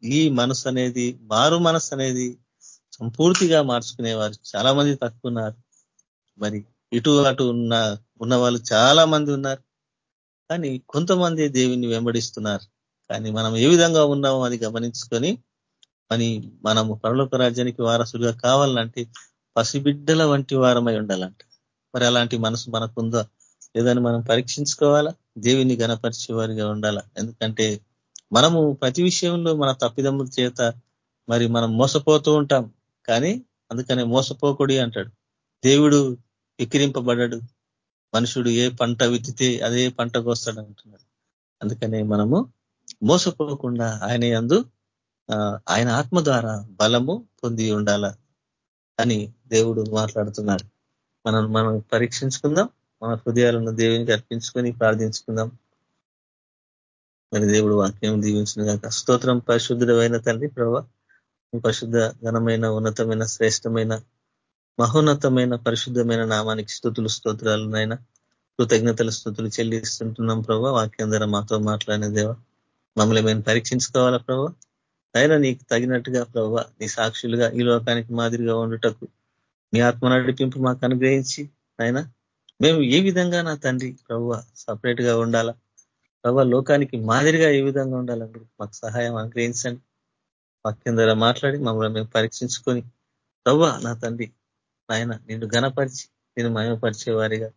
ఈ మనసు అనేది మారు మనసు అనేది సంపూర్తిగా మార్చుకునేవారు. చాలా మంది తక్కున్నారు మరి ఇటు అటు ఉన్న ఉన్న వాళ్ళు చాలా మంది ఉన్నారు. కానీ కొంతమంది దేవుని వెంబడిస్తున్నారు. కానీ మనం ఏ విధంగా ఉన్నామో అది గమనించుకొని మరి మనము పరలోక రాజ్యానికి వారసులుగా కావాలంటే పసిబిడ్డల వంటి వారమై ఉండాలంట. మరి అలాంటి మనసు మనకుందా? లేదని మనం పరీక్షించుకోవాలా? దేవిని గణపరిచే వారిగా ఉండాలా? ఎందుకంటే మనము ప్రతి విషయంలో మన తప్పిదమ్ముల చేత మరి మనం మోసపోతూ ఉంటాం. కానీ అందుకనే మోసపోకుడి అంటాడు. దేవుడు ఎక్కిరింపబడ్డాడు మనుషుడు ఏ పంట విత్తితే అదే పంటకు వస్తాడు అంటున్నాడు. అందుకనే మనము మోసపోకుండా ఆయన ఎందు ఆయన ఆత్మ ద్వారా బలము పొంది ఉండాల అని దేవుడు మాట్లాడుతున్నాడు. మనం మనం పరీక్షించుకుందాం. మన హృదయాలను దేవునికి అర్పించుకొని ప్రార్థించుకుందాం. మరి దేవుడు వాక్యం దీవించిన కాక స్తోత్రం పరిశుద్ధమైన తండ్రి ప్రభావ పరిశుద్ధ ఘనమైన ఉన్నతమైన శ్రేష్టమైన మహోన్నతమైన పరిశుద్ధమైన నామానికి స్థుతులు స్తోత్రాలు నాయన. కృతజ్ఞతల స్థుతులు చెల్లిస్తుంటున్నాం ప్రభావ వాక్యం ద్వారా మాతో మాట్లాడిన దేవ. మమ్మల్ని మేము పరీక్షించుకోవాలా ప్రభావ అయినా నీకు తగినట్టుగా ప్రభావ నీ సాక్షులుగా ఈ లోకానికి మాదిరిగా ఉండుటకు మీ ఆత్మ నడిపింపు మాకు అనుగ్రహించి ఆయన మేము ఏ విధంగా నా తండ్రి ప్రభు సపరేట్గా ఉండాలా? ప్రభు లోకానికి మాదిరిగా ఏ విధంగా ఉండాలని మాకు సహాయం అనుగ్రహించండి. వాక్యం ద్వారా మాట్లాడి మమ్మల్ని మేము పరీక్షించుకొని ప్రభు నా తండ్రి ఆయన నిన్ను గణపరిచి నేను మయమపరిచే వారిగా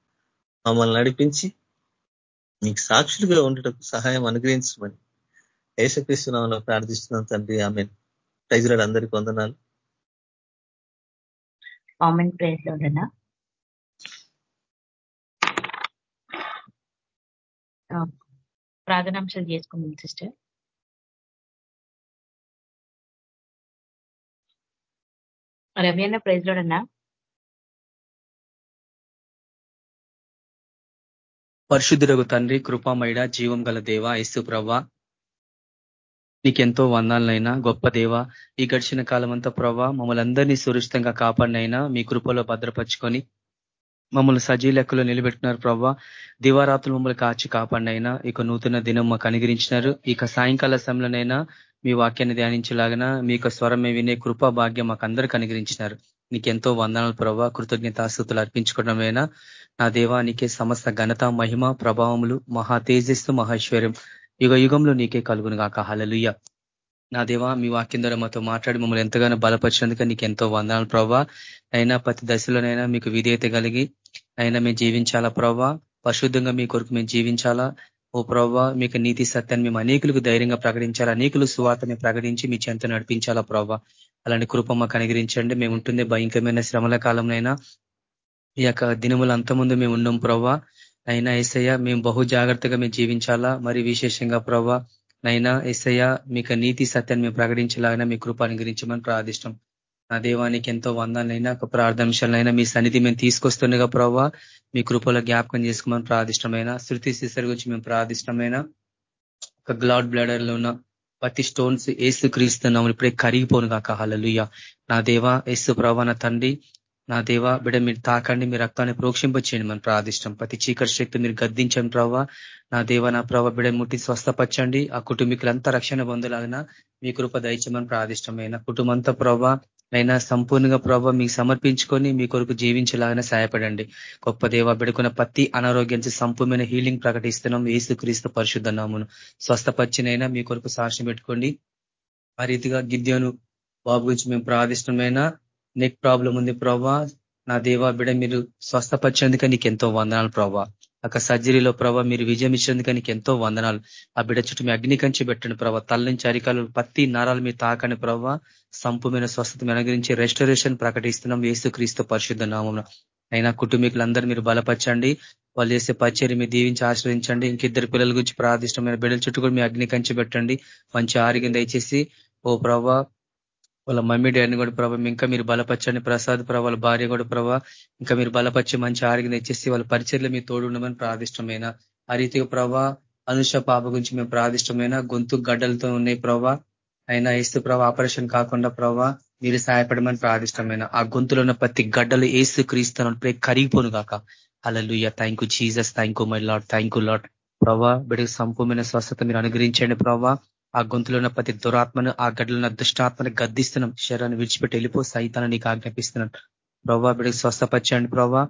మమ్మల్ని నడిపించి నీకు సాక్షులుగా ఉండటకు సహాయం అనుగ్రహించమని ఏసుక్రీస్తునామంలో ప్రార్థిస్తున్నాం తండ్రి. ఆమె ప్రైజ్లాడు అందరికీ వందనాలు. కామెంట్ ప్రైజ్ లోడనా ప్రార్థనాంశాలు చేసుకుందాం సిస్టర్. రవి అన్న ప్రైజ్ లోడన్నా పరిశుద్ధులకు తండ్రి కృపామైడ జీవం గల దేవ యేసు ప్రవ్వ. నీకెంతో వందాలనైనా గొప్ప దేవ ఈ గడిచిన కాలం అంతా ప్రభా మమ్మల్ని అందరినీ సురక్షితంగా కాపాడినైనా మీ కృపలో భద్రపరుచుకొని మమ్మల్ని సజీ లెక్కలో నిలబెట్టినారు ప్రభా దివారాత్రులు మమ్మల్ని కాచి కాపాడినైనా ఇక నూతన దినం మాకు అనుగ్రహించినారు. ఇక సాయంకాల సమయంలోనైనా మీ వాక్యాన్ని ధ్యానించలాగిన మీ యొక్క స్వరమే వినే కృపా భాగ్యం మాకు అందరికీ అనుగ్రహించినారు. నీకెంతో వందనాలు ప్రభావ కృతజ్ఞతాస్థుతులు అర్పించుకోవడమైనా నా దేవానికే సమస్త ఘనత మహిమ ప్రభావములు మహా తేజస్సు మహేశ్వర్యం యుగ యుగంలో నీకే కలుగును కాక హలలుయ్య నా దేవా మీ వాక్యం ద్వారా మాతో మాట్లాడి మమ్మల్ని ఎంతగానో బలపరిచినందుకు నీకు ఎంతో వందనాలు ప్రభావ అయినా ప్రతి దశలోనైనా మీకు విధేయత కలిగి అయినా మేము జీవించాలా ప్రభావ పరిశుద్ధంగా మీ కొరకు మేము జీవించాలా? ఓ ప్రవ్వ మీకు నీతి సత్యాన్ని మేము అనేకులకు ధైర్యంగా ప్రకటించాలా? అనేకులు సువార్తని ప్రకటించి మీ చెంత నడిపించాలా ప్రవ్వ అలాంటి కృప మాకు అనుగ్రహించండి. మేము ఉంటుందే భయంకరమైన శ్రమల కాలంలో ఈ యొక్క దినముల అంతముందు మేము ఉన్నాం ప్రవ్వా. అయినా ఏసయ్య మేము బహు జాగ్రత్తగా మేము జీవించాలా? మరి విశేషంగా ప్రవ్వ నైనా ఏసయ్య మీకు నీతి సత్యాన్ని మేము ప్రకటించలాగినా మీ కృప గురించమని ప్రార్థిష్టం. నా దేవానికి ఎంతో వందాలైనా ఒక ప్రార్థంశాలైనా మీ సన్నిధి మేము తీసుకొస్తుండగా ప్రవ్వ మీ కృపలో జ్ఞాపకం చేసుకోమని ప్రార్థిష్టమైన శృతి శిశర్ గురించి మేము ప్రార్థిష్టమైన ఒక గ్లాడ్ బ్లడర్లో ఉన్న ప్రతి స్టోన్స్ ఏసు క్రీస్తున్నాము ఇప్పుడే కరిగిపోను కాక హలలుయ్య నా దేవ ఏసు ప్రభా నా తండ్రి నా దేవ బిడ మీరు తాకండి మీ రక్తాన్ని ప్రోక్షింపచేయండి. మన ప్రార్థిష్టం. ప్రతి చీకటి శక్తి మీరు గద్దించండి ప్రభావ నా దేవ నా ప్రభావ బిడ ముట్టి స్వస్థపరచండి. ఆ కుటుంబీకులంతా రక్షణ పొందలాగిన మీ కృప దయచమని ప్రార్థిష్టమైన కుటుంబంతా ప్రభావ అయినా సంపూర్ణంగా ప్రభావ మీకు సమర్పించుకొని మీ కొరకు జీవించేలాగానే సహాయపడండి. గొప్ప దేవ బిడుకున్న ప్రతి అనారోగ్యానికి సంపూర్ణమైన హీలింగ్ ప్రకటిస్తున్నాం. ఏసు క్రీస్తు పరిశుద్ధ నామును స్వస్థపచ్చినైనా మీ కొరకు సాక్ష్యం పెట్టుకోండి. ఆ రీతిగా గిద్యోను బాబు గురించి మేము ప్రార్థిష్టమైన నెక్ ప్రాబ్లం ఉంది ప్రభా. నా దేవా బిడ మీరు స్వస్థపరిచేందుక నీకు ఎంతో వందనాలు ప్రభా. ఒక సర్జరీలో ప్రభా మీరు విజయం ఇచ్చేందుకు నీకు ఎంతో వందనాలు. ఆ బిడ చుట్టూ మీ అగ్ని కంచి పెట్టండి ప్రభా. తల నుంచి అరికాలు పత్తి నరాలు మీరు తాకని ప్రభావ సంపూమైన స్వస్థత అనుగ్రహించి రెస్టరేషన్ ప్రకటిస్తున్నాం ఏసు క్రీస్తు పరిశుద్ధ నామం అయినా కుటుంబీకులందరూ మీరు బలపరచండి. వాళ్ళు చేసే పచ్చేరి మీరు దీవించి ఆశ్రయించండి. ఇంకిద్దరు పిల్లల గురించి ప్రార్థిష్టమైన బిడ్డల చుట్టూ కూడా మీ అగ్ని కంచి పెట్టండి. మంచి ఆరోగ్యం దయచేసి. ఓ ప్రభా వాళ్ళ మమ్మీ డాడీని కూడా ప్రభావ ఇంకా మీరు బలపరచండి. ప్రసాద్ ప్రభావ వాళ్ళ భార్య కూడా ప్రభావ ఇంకా మీరు బలపరిచి మంచి ఆరోగ్యం తెచ్చేసి వాళ్ళ పరిచయలో మీరు తోడు ఉండమని ప్రాదిష్టమైన ఆ రీతిగా ప్రభా అనుష పాప గురించి మేము ప్రాదిష్టమైన గొంతు గడ్డలతో ఉన్నాయి ప్రభా. అయినా ఏసు ప్రభా ఆపరేషన్ కాకుండా ప్రభా మీరు సహాయపడమని ప్రాదిష్టమైన ఆ గొంతులో ఉన్న ప్రతి గడ్డలు ఏసు క్రీస్తున్నప్పుడే కరిగిపోను కాక hallelujah thank you Jesus thank you my Lord thank you Lord ప్రభా బిడ్డకు సంపూర్ణమైన స్వస్థత మీరు అనుగ్రహించండి ప్రభా. ఆ గొంతులో ఉన్న ప్రతి దురాత్మను ఆ గడ్డలో ఉన్న దుష్టాత్మను గద్దిస్తున్నాం. శరీరాన్ని విడిచిపెట్టి వెళ్ళిపో సైతాన్ని నీకు ఆజ్ఞాపిస్తున్నాను. ప్రభావ బిడ్డకు స్వస్థపరచండి ప్రభావ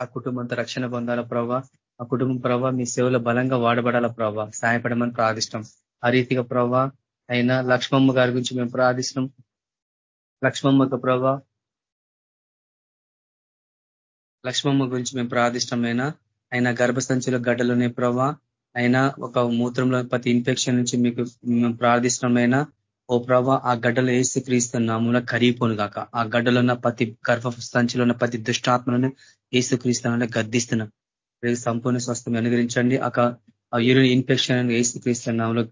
ఆ కుటుంబంతో రక్షణ పొందాల ప్రభావ ఆ కుటుంబం ప్రభావ మీ సేవలో బలంగా వాడబడాల ప్రభావ సాయపడమని ప్రార్థిష్టం ఆ రీతిగా ప్రభావ అయినా లక్ష్మమ్మ గారి గురించి మేము ప్రార్థిస్తున్నాం. లక్ష్మమ్మకు ప్రభా లక్ష్మమ్మ గురించి మేము ప్రార్థిష్టమైన అయినా గర్భసంచుల గడ్డలునే ప్రభా అయినా ఒక మూత్రంలో ప్రతి ఇన్ఫెక్షన్ నుంచి మీకు మేము ప్రార్థిష్టమైన ఓ ప్రభా ఆ గడ్డలు వేసి క్రీస్తున్నామున కరిగిపోను కాక ఆ గడ్డలో ఉన్న ప్రతి గర్భ సంచిలో ఉన్న ప్రతి దుష్టాత్మలను ఏసు క్రీస్తున్నా గద్దిస్తున్నాం. సంపూర్ణ స్వస్థం అనుగరించండి ఆ యూరిన్ ఇన్ఫెక్షన్ ఏసు క్రీస్తున్నాములో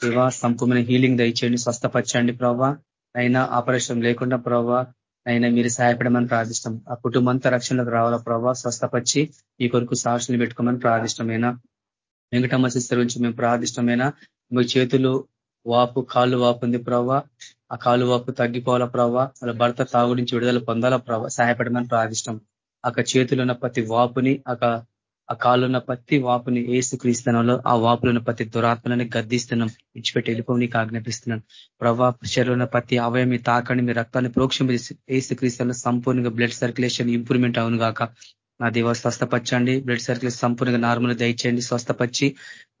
దేవా సంపూర్ణ హీలింగ్ దయచేయండి. స్వస్థపరచండి ప్రభా. అయినా ఆపరేషన్ లేకుండా ప్రభా అయినా మీరు సహాయపడమని ప్రార్థిస్తాం. ఆ కుటుంబంతో రక్షణలోకి రావాలా ప్రభావ స్వస్థపరిచి ఈ కొరకు సాక్షులు పెట్టుకోమని ప్రార్థిష్టమైనా వెంకటమ్మ సిస్టర్ గురించి మేము ప్రార్థిష్టమైన మీ చేతులు వాపు కాళ్ళు వాపు ఉంది ప్రభావ ఆ కాలు వాపు తగ్గిపోవాలా ప్రభావ వాళ్ళ భర్త తాగు నుంచి విడుదల పొందాలా ప్రభావ సహాయపడమని ప్రార్థిష్టం. ఆ చేతులు ఉన్న ప్రతి వాపుని ఆ కాళ్ళున్న ప్రతి వాపుని ఏసు క్రీస్తునంలో ఆ వాపులున్న ప్రతి దురాత్మలని గద్దిస్తున్నాం. ఇచ్చిపెట్టి వెళ్ళిపో నీకు ఆజ్ఞాపిస్తున్నాను ప్రభా శరీరంలో ప్రతి అవయం తాకండి. మీ రక్తాన్ని ప్రోక్షం ఏసు క్రీస్తులో సంపూర్ణంగా బ్లడ్ సర్క్యులేషన్ ఇంప్రూవ్మెంట్ అవును గాక. నా దేవ స్వస్థపరచండి. బ్లడ్ సర్కిల్ సంపూర్ణంగా నార్మల్ దయచేయండి. స్వస్థపరిచి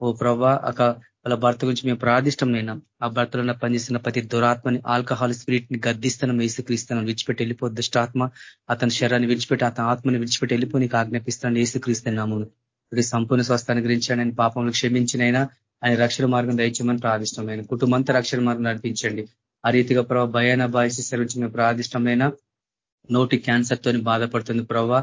ఓ ప్రవ్వా ఒక వాళ్ళ భర్త గురించి మేము ప్రార్థిష్టం అయినా ఆ భర్తలో పనిచేస్తున్న ప్రతి దురాత్మని ఆల్కహాల్ స్పిరిట్ని గద్దిస్తాను ఏసుక్రీస్తాను విడిచిపెట్టి వెళ్ళిపో దుష్టాత్మ. అతని శరీరాన్ని విడిచిపెట్టి అతని ఆత్మని విడిచిపెట్టి వెళ్ళిపో నీకు ఆజ్ఞాపిస్తాను ఏసుక్రీస్తున్నాము ఇది సంపూర్ణ స్వస్థాన్ని గురించి నేను పాపంలో క్షమించినైనా ఆయన రక్షణ మార్గం దయచేయమని ప్రార్థిష్టమైన కుటుంబంతో రక్షణ మార్గం నడిపించండి. ఆ రీతిగా ప్రభావ భయాన బాయసిస్టర్ నుంచి మేము ప్రార్థిష్టమైన నోటి క్యాన్సర్ తోని బాధపడుతుంది ప్రభావ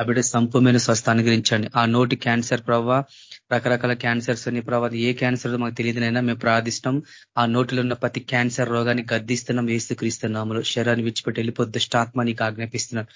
ఆ బిడ్డ సంపూర్ణ స్వస్థాన్ని గురించండి. ఆ నోటి క్యాన్సర్ ప్రభావ రకరకాల క్యాన్సర్స్ అని ప్రభావ ఏ క్యాన్సర్ మాకు తెలియదునైనా మేము ప్రార్థిస్తున్నాం ఆ నోటిలో ఉన్న ప్రతి క్యాన్సర్ రోగాన్ని గద్దిస్తున్నాం. ఏసుక్రీస్తున్నాములు శరీరాన్ని విడిచిపెట్టి వెళ్ళిపోద్దు స్టాత్మ నీకు ఆజ్ఞాపిస్తున్నాం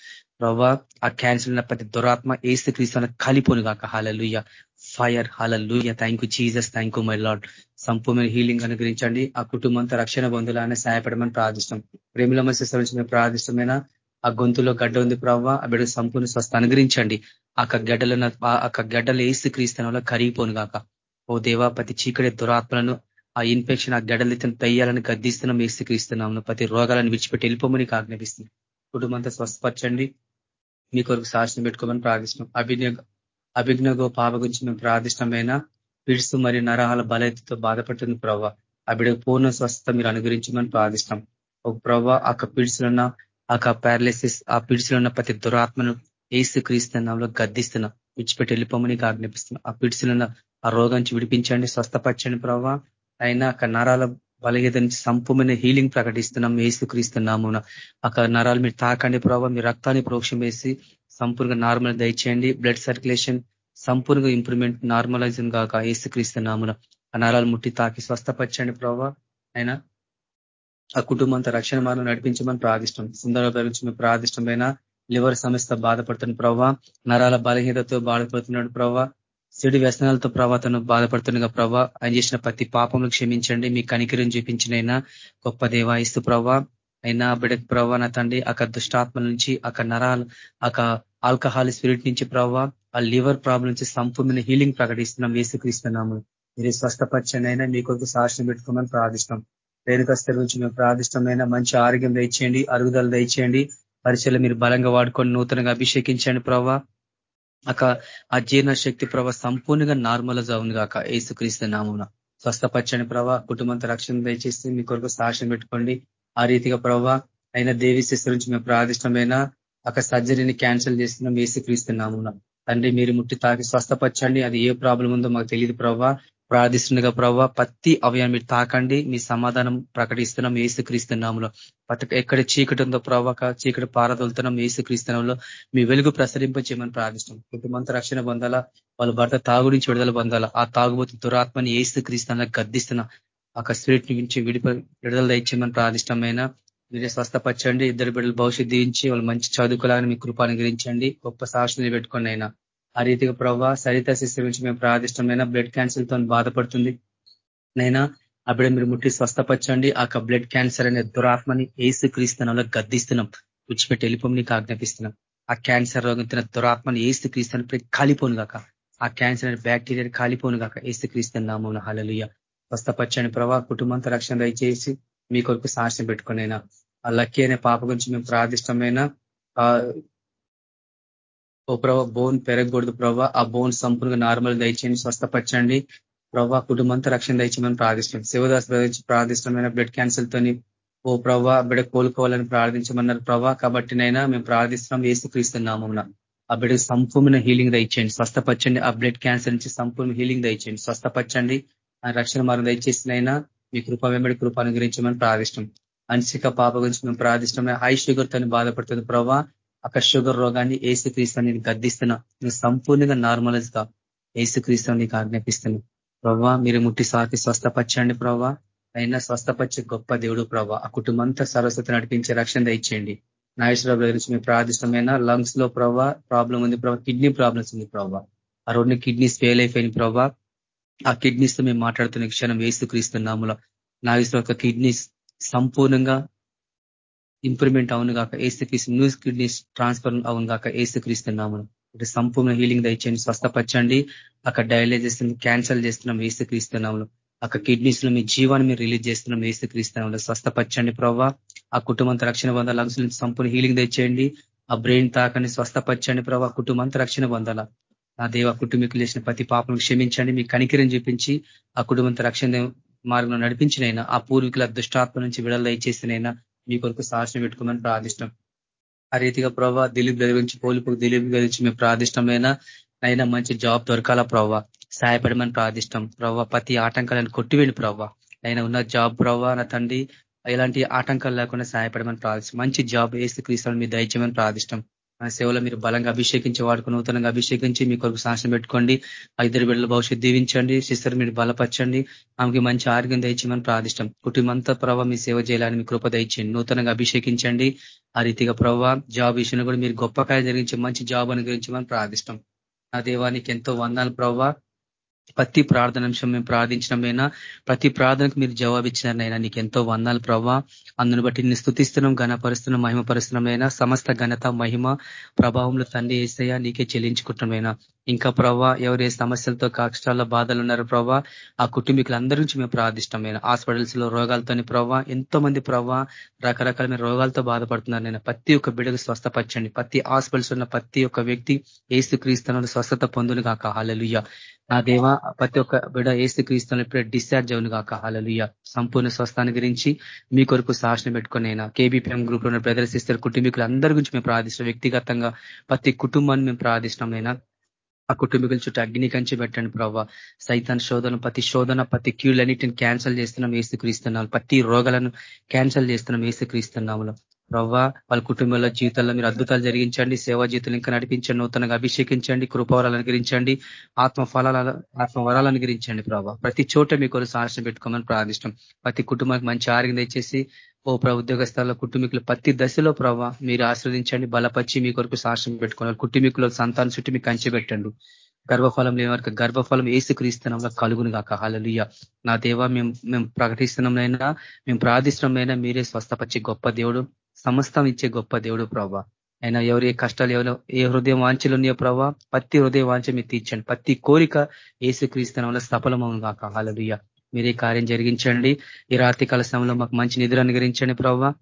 ప్రభావ ఆ క్యాన్సర్ ఉన్న ప్రతి దురాత్మ ఏస్తుక్రీస్తున్న కలిపోను కాక hallelujah fire. Hallelujah thank you Jesus thank you my Lord Sampoorna healing అనుగ్రహించండి. ఆ కుటుంబంతో రక్షణ బంధువులనే సహాయపడమని ప్రార్థిస్తాం. ప్రేమిలమ్మ సిస్టర్ నుంచి మేము ప్రార్థిష్టమైన ఆ గొంతులో గడ్డ ఉంది ప్రవ్వ ఆ బిడ్డ సంపూర్ణ స్వస్థ అనుగ్రహించండి. ఆ గడ్డలను ఆ గడ్డలు ఏసు క్రీస్తునంలో కరిగిపోను గాక. ఓ దేవా ప్రతి చీకటి దురాత్మలను ఆ ఇన్ఫెక్షన్ ఆ గడ్డలు ఇతను తయ్యాలని గద్దిస్తున్నాం ఏసు క్రీస్తున్నాము ప్రతి రోగాలను విడిచిపెట్టి వెళ్ళిపోమని ఆజ్ఞాపిస్తుంది కుటుంబంతో స్వస్థపరచండి. మీ కొరకు సాక్షిని పెట్టుకోమని ప్రార్థిస్తున్నాం. అభిజ్ఞ అభిజ్ఞగో పాప గురించి మేము ప్రార్థిష్టమైన పిడుసు మరియు నరహాల బలైతతో బాధపడుతుంది ప్రవ్వ ఆ బిడ్డకు పూర్ణ స్వస్థత మీరు అనుగ్రహించమని ప్రార్థిస్తాం ఒక ప్రవ్వ ఆ పిడుసులున్న ఆ పారాలిసిస్ ఆ పిడిచిలో ఉన్న ప్రతి దురాత్మను ఏసు క్రీస్తున్నంలో గద్దిస్తున్నా విడిచిపెట్టి వెళ్ళిపోమని ఆజ్ఞాపిస్తున్నా ఆ పిడిసిలున్న ఆ రోగానికి విడిపించండి స్వస్థపరచండి ప్రభావ అయినా అక్కడ నరాల బలగేద నుంచి సంపూర్ణ హీలింగ్ ప్రకటిస్తున్నాం ఏసుక్రీస్తున్నాము అక్కడ నరాలు మీరు తాకండి ప్రభావ మీ రక్తాన్ని ప్రోక్షం వేసి సంపూర్ణంగా నార్మల్ దయచేయండి. బ్లడ్ సర్క్యులేషన్ సంపూర్ణంగా ఇంప్రూవ్మెంట్ నార్మలైజింగ్ కాక ఏసుక్రీస్తున్నామున ఆ నరాలు ముట్టి తాకి స్వస్థపరచండి ప్రభావ అయినా ఆ కుటుంబంతో రక్షణ మార్గం నడిపించమని ప్రార్థిష్టం. సుందర గురించి ప్రార్థిష్టమైన లివర్ సమస్య బాధపడుతున్న ప్రవ్వా నరాల బలహీనతతో బాధపడుతున్నాడు ప్రవ్వా చెడు వ్యసనాలతో ప్రభాతను బాధపడుతుండగా ప్రభా ఆయన చేసిన ప్రతి పాపములు క్షమించండి మీ కనికిరిని చూపించినైనా గొప్ప దేవాయిస్తు ప్రభా అయినా బిడక్ ప్రభా నా తండ్రి అక్కడ దుష్టాత్మ నుంచి అక్కడ నరాలు అక్కడ ఆల్కహాల్ స్పిరిట్ నుంచి ప్రభా ఆ లివర్ ప్రాబ్లం నుంచి సంపూర్ణ హీలింగ్ ప్రకటిస్తున్నాం వేసుక్రీస్తున్నాము మీరు స్వస్థపరచండి అయినా మీ కొరకు సాక్షి పెట్టుకోమని ప్రార్థిస్తున్నాం రేణుకస్తల గురించి మేము ప్రార్థిష్టమైన మంచి ఆరోగ్యం దయచేయండి అరుగుదల దయచేయండి. పరిచయలు మీరు బలంగా వాడుకొని నూతనంగా అభిషేకించండి ప్రభా అక అజీర్ణ శక్తి ప్రభావ సంపూర్ణంగా నార్మల్గా అవును కాక ఏసుక్రీస్తు నామున స్వస్థపచ్చని ప్రభావ కుటుంబంతో రక్షణ దయచేసి మీ కొరకు సాక్ష్యం పెట్టుకోండి. ఆ రీతిగా ప్రభా అయినా దేవి శిస్సు నుంచి మేము ప్రార్థిష్టమైన అక్కడ సర్జరీని క్యాన్సిల్ చేస్తున్నాం ఏసుక్రీస్తున్నామున తండ్రి మీరు ముట్టి తాకి స్వస్థపరచండి. అది ఏ ప్రాబ్లం ఉందో మాకు తెలియదు ప్రభావ ప్రార్థిస్తుండగా ప్రభావ పత్తి అవయాన్ని మీరు తాకండి మీ సమాధానం ప్రకటిస్తున్నాం ఏసుక్రీస్తున్నాములో పత ఎక్కడ చీకటి ఉందో ప్రభావ చీకటి పారదొలుతున్నాం ఏసుక్రీస్తునంలో మీ వెలుగు ప్రసరింపచేయమని ప్రార్థిస్తున్నాం. కుటుంబంతో రక్షణ పొందాలా వాళ్ళ భర్త తాగు నుంచి విడుదల పొందాలా ఆ తాగుబోతు దురాత్మని ఏసుక్రీస్తున్నా గద్దిస్తున్నా. ఆ స్పిరిట్ నుంచి విడిప విడుదల దయచేయమని ప్రార్థిష్టమైన మీరే స్వస్థపరచండి ఇద్దరు బిడ్డలు భవిష్యత్ దించి వాళ్ళు మంచి చదువుకోవాలని మీ కృపానుగ్రహించండి గొప్ప సాక్షులు పెట్టుకోండి అయినా ఆ రీతిగా ప్రభావ సరిత శిస్సు గురించి మేము ప్రార్థిష్టమైన బ్లడ్ క్యాన్సర్తో బాధపడుతుంది. నైనా అప్పుడే మీరు ముట్టి స్వస్థపరచండి. ఆ బ్లడ్ క్యాన్సర్ అనే దురాత్మని ఏసు క్రీస్తునంలో గద్దిస్తున్నాం. విడిచిపెట్టి వెళ్ళిపోయి నీకు ఆజ్ఞాపిస్తున్నాం. ఆ క్యాన్సర్ రోగం దురాత్మని ఏసు క్రీస్తుని కాలిపోను గాక ఆ క్యాన్సర్ అనే బ్యాక్టీరియా కాలిపోను గాక ఏసు క్రీస్తున్నాము హలలుయ స్వస్థపచ్చని ప్రభావ కుటుంబంతో రక్షణ దయచేసి మీ కొరకు సాక్ష్యం పెట్టుకునైనా ఆ లక్కీ అనే పాప గురించి మేము ప్రార్థిష్టమైన ఓ ప్రభా బోన్ పెరగకూడదు ప్రభా. ఆ బోన్ సంపూర్ణంగా నార్మల్ దయచేయండి స్వస్థపరచండి. ప్రభావ కుటుంబంతో రక్షణ దయచేయమని ప్రార్థిస్తాం శివదాస్ ప్రదర్శించి ప్రార్థిష్టమైన బ్లడ్ క్యాన్సర్ తోని ఓ ప్రభా బిడ్డ కోలుకోవాలని ప్రార్థించమన్నారు ప్రభా. కాబట్టి నైనా మేము ప్రార్థిస్తున్నాం ఏసు ఆ బిడ్డకు సంపూర్ణ హీలింగ్ దయచేయండి స్వస్థపరచండి. ఆ బ్లడ్ క్యాన్సర్ నుంచి సంపూర్ణ హీలింగ్ దయచేయండి స్వస్థపరచండి. ఆ రక్షణ మార్గం దయచేసినైనా మీ కృప వెంబడి కృప అనుగ్రహించమని ప్రార్థిష్టం అంశిక పాప గురించి మేము ప్రార్థిష్టమే హై షుగర్ తోని బాధపడుతుంది ప్రభా. అక్కడ షుగర్ రోగాన్ని ఏసుక్రీస్తు నేను గద్దిస్తున్నా నువ్వు సంపూర్ణంగా నార్మలైజ్గా ఏసుక్రీస్తు నీకు ఆజ్ఞాపిస్తున్నావు ప్రవ్వా మీరు ముట్టి సాకి స్వస్థపరచండి ప్రవ్వా. అయినా స్వస్థపరిచే గొప్ప దేవుడు ప్రవ్వా. ఆ కుటుంబంతో సరస్వతి నడిపించే రక్షణ దయచేయండి. నాగేశ్వరరావు గురించి మేము ప్రార్థిష్టమైన లంగ్స్లో ప్రవ్వా ప్రాబ్లం ఉంది ప్రభావ కిడ్నీ ప్రాబ్లమ్స్ ఉంది ప్రవ్వా. ఆ రెండు కిడ్నీస్ ఫెయిల్ అయిపోయిన ప్రవ్వా. ఆ కిడ్నీస్తో మేము మాట్లాడుతున్న క్షణం వేసుక్రీస్తున్నాములో నాగేశ్వర యొక్క కిడ్నీస్ సంపూర్ణంగా ఇంప్రూవ్మెంట్ అవును కాక ఏసుక్రీస్తు న్యూస్ కిడ్నీస్ ట్రాన్స్ఫర్ అవును కాక ఏసుక్రీస్తున్నాము అంటే సంపూర్ణ హీలింగ్ దయచేయండి. స్వస్థపరచండి. అక్కడ డయాలైజెస్ క్యాన్సల్ చేస్తున్నాం ఏసుక్రీస్తున్నాము అక్కడ కిడ్నీస్లో మీ జీవాన్ని మీరు రిలీజ్ చేస్తున్నాం ఏసుక్రీస్తున్నాము స్వస్థపరచండి ప్రవ్వా. ఆ కుటుంబంతో రక్షణ పొందాల? లంగ్స్ నుంచి సంపూర్ణ హీలింగ్ తెచ్చేయండి ఆ బ్రెయిన్ తాకని స్వస్థపరచండి ప్రభావ కుటుంబంతో రక్షణ పొందాల? నా దేవ కుటుంబీకులు చేసిన ప్రతి పాపను క్షమించండి. మీ కనికిరం చూపించి ఆ కుటుంబంతో రక్షణ మార్గంలో నడిపించినైనా ఆ పూర్వీకుల దుష్టాత్మ నుంచి విడుదల ఇచ్చేసినైనా మీ కొరకు సాహసం పెట్టుకోమని ప్రార్థిష్టం. ఆ రీతిగా ప్రభావ దిలీప్ గది గురించి పోలిపు దిలీప్ గురించి మేము ప్రార్థిష్టమైన అయినా మంచి జాబ్ దొరకాల ప్రభావ సహాయపడమని ప్రార్థిష్టం. ప్రభావ ప్రతి ఆటంకాలను కొట్టివేండి ప్రభావ అయినా ఉన్న జాబ్ ప్రభావ నా తండ్రి ఎలాంటి ఆటంకాలు లేకుండా సహాయపడమని ప్రార్థిష్టం. మంచి జాబ్ వేసి క్రీస్తులను మీ దయచేయమని ప్రార్థిష్టం. ఆ సేవలో మీరు బలంగా అభిషేకించి వాడుకు నూతనంగా అభిషేకించి మీ కొరకు సాహసం పెట్టుకోండి. ఆ ఇద్దరు బిడ్డల భవిష్యత్తు దీవించండి. సిస్టర్ మీరు బలపరచండి. ఆమెకి మంచి ఆరోగ్యం దయచేయమని ప్రార్థిష్టం. కుటుంబంతా ప్రభావ మీ సేవ చేయాలని మీ కృప దయచేయండి. నూతనంగా అభిషేకించండి. ఆ రీతిగా ప్రభావ జాబ్ విషయంలో కూడా మీరు గొప్ప కార్యం జరిగించి మంచి జాబ్ అనుగ్రహించమని ప్రార్థిష్టం. నా దేవానికి ఎంతో వందాలు ప్రభావ. ప్రతి ప్రార్థన అంశం మేము ప్రార్థించడమైనా ప్రతి ప్రార్థనకు మీరు జవాబిచ్చినారనైనా నీకు ఎంతో వందాలు ప్రభావ అందును బట్టి నేను స్థుతిస్తున్నాం ఘనపరుస్తున్నాం మహిమపరుస్తున్నామైనా సమస్త ఘనత మహిమ ప్రభావంలో తండ్రి ఏసయ్యా నీకే చెల్లించుకుంటున్నామైనా. ఇంకా ప్రభా ఎవరు ఏ సమస్యలతో కష్టాల్లో బాధలు ఉన్నారో ప్రభావ ఆ కుటుంబీకులందరి నుంచి మేము ప్రార్థిష్టమైన. హాస్పిటల్స్లో రోగాలతోని ప్రభావ ఎంతో మంది ప్రభావ రకరకాలమైన రోగాలతో బాధపడుతున్నారు నేను ప్రతి ఒక్క బిడకు స్వస్థపరచండి. ప్రతి హాస్పిటల్స్ ఉన్న ప్రతి ఒక్క వ్యక్తి ఏసు క్రీస్తున్న స్వస్థత పొందును కాక హాలలుయ్య నా దేవ ప్రతి ఒక్క బిడ ఏసు క్రీస్తులను ఇప్పుడే డిశ్చార్జ్ అవును కాక హాలలుయ్య సంపూర్ణ స్వస్థాన్ని గురించి మీ కొరకు సాహసం పెట్టుకుని అయినా కేబీపీఎం గ్రూప్లో బ్రదర్ సిస్టర్ కుటుంబీకులు అందరి గురించి మేము ప్రార్థిస్తాం వ్యక్తిగతంగా ప్రతి కుటుంబాన్ని మేము ప్రార్థిస్తున్నాం ఆ కుటుంబీకుల చుట్టూ అగ్ని కంచి పెట్టండి ప్రభావ సైతాన్ శోధన ప్రతి శోధన ప్రతి క్యూలన్నిటిని క్యాన్సల్ చేస్తున్నాం ఏసుక్రీస్తున్నాం ప్రతి రోగాలను క్యాన్సల్ చేస్తున్నాం ఏసుక్రీస్తున్నాములో ప్రవ్వా వాళ్ళ కుటుంబంలో జీవితాల్లో మీరు అద్భుతాలు జరిగించండి సేవా జీవితాలు ఇంకా నడిపించండి నూతనంగా అభిషేకించండి కృపవరాలు అనుగ్రహించండి ఆత్మ ఫలాలు ఆత్మ వరాలు అనుగ్రహించండి ప్రభావ ప్రతి చోట మీ కొరకు సాహసం పెట్టుకోమని ప్రార్థిష్టం ప్రతి కుటుంబానికి మంచి ఆరోగ్యం తెచ్చేసి ఓ ప్రభు ఉద్యోగ కుటుంబీకులు ప్రతి దశలో ప్రభావ మీరు ఆశ్రవదించండి బలపరిచి మీ కొరకు సాహసం పెట్టుకోవాలి. కుటుంబీకులు సంతానం చుట్టూ మీకు కంచిపెట్టండు గర్భఫలం లేని వరకు గర్భఫలం ఏసు క్రీస్తునంలో కలుగును కాక హలలుయ నా దేవ మేము మేము ప్రకటిస్తున్నాంనైనా మేము ప్రార్థిస్తున్నాంనైనా మీరే స్వస్థపరిచే గొప్ప దేవుడు. సమస్తం ఇచ్చే గొప్ప దేవుడు ప్రభా. అయినా ఎవరు ఏ కష్టాలు ఎవరో ఏ హృదయం వాంఛలు ఉన్నాయో ప్రభావ ప్రతి హృదయ వాంఛ మీరు తీర్చండి. ప్రతి కోరిక ఏసుక్రీస్తునంలో సఫలమవును కాక హాలలుయ్య మీరే కార్యం జరిగించండి. ఈ రాత్రి కాల సమయంలో మాకు మంచి నిధులు అనుగరించండి ప్రభా.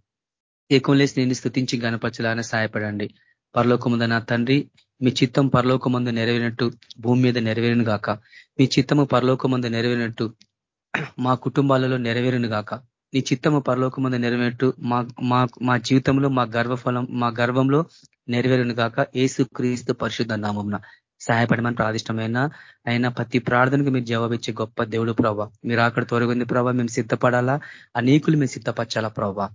లేసి నేను స్థుతించి గణపరచాలని సహాయపడండి. పరలోకముంద నా తండ్రి మీ చిత్తం పరలోకమందు నెరవేరినట్టు భూమి మీద నెరవేరును గాక. మీ చిత్తము పరలోకమందు నెరవేరినట్టు మా కుటుంబాలలో నెరవేరును గాక. నీ చిత్తము పరలోకముందు నెరవేరునట్టు మా మా మా జీవితంలో మా గర్వఫలం మా గర్వంలో నెరవేరును గాక ఏసు క్రీస్తు పరిశుద్ధ నామంన సహాయపడమని ప్రాదిష్టమైన అయినా ప్రతి ప్రార్థనకు మీరు జవాబిచ్చే గొప్ప దేవుడు ప్రభావ మీరు అక్కడ తొలగింది ప్రభావ మేము సిద్ధపడాలా? అనేకులు మేము సిద్ధపరచాలా ప్రభావ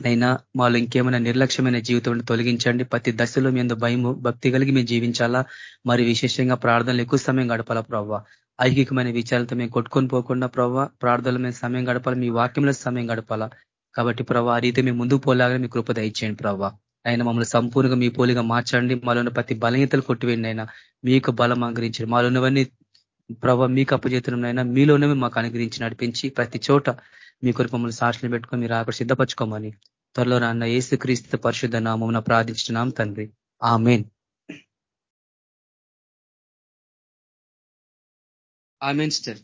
అయినా వాళ్ళు ఇంకేమైనా నిర్లక్ష్యమైన జీవితం తొలగించండి. ప్రతి దశలో మీద భయము భక్తి కలిగి మేము జీవించాలా? మరి విశేషంగా ప్రార్థనలు ఎక్కువ సమయం గడపాలా ప్రభావ ఐహికమైన విచారాలతో మేము కొట్టుకొని పోకుండా ప్రభావ ప్రార్థనలు మేము సమయం గడపాలి మీ వాక్యంలో సమయం గడపాలా. కాబట్టి ప్రభావ ఆ రీతి మేము ముందుకు పోలాగా మీ కృప దయచేయండి ప్రభావ ఆయన మమ్మల్ని సంపూర్ణంగా మీ పోలిగా మార్చండి మాలో ప్రతి బలహీతలు కొట్టివేయండి అయినా. మీకు బలం అంగరించండి మాలో ఉన్నవన్నీ ప్రభావ మీకు అప్పచేతనైనా మీలోనే మాకు అనుగ్రహించి నడిపించి ప్రతి చోట మీ కొరకు మమ్మల్ని సాక్షులు పెట్టుకొని మీరు అక్కడ సిద్ధపరచుకోమని త్వరలో రాన్న ఏసు క్రీస్తు పరిశుద్ధ నామం ప్రార్థించినాం తండ్రి. ఆ మెయిన్ ఆమెన్ స్టర్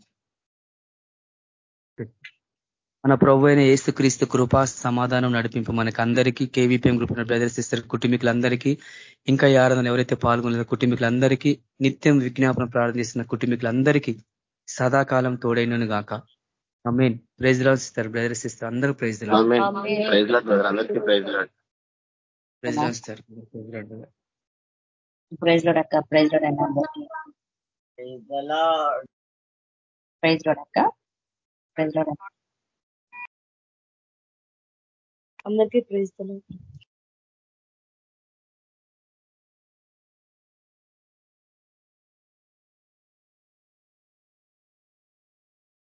మన ప్రభు అయిన ఏసు క్రీస్తు కృపా సమాధానం నడిపింపు మనకి అందరికీ K V P M group brother sister కుటుంబీకులందరికీ ఇంకా ఈ ఆరాధన ఎవరైతే పాల్గొన్న కుటుంబీకులందరికీ నిత్యం విజ్ఞాపన ప్రార్థిస్తున్న కుటుంబీకులందరికీ సదాకాలం తోడైనను గాక. అమీన్ ప్రైజ్ రాల్ సిస్టర్ బ్రదర్ సిస్టర్ అందరూ ప్రైజ్ ప్రైజ్ అందరికీ ప్రైజ్ ప్రైజ్ రాల్ సిస్టర్ ప్రైజ్ అక్క. ప్రైజ్ ప్రైజ్ రోడక్క ప్రైజ్ రోడక్క అందరికీ ప్రైజ్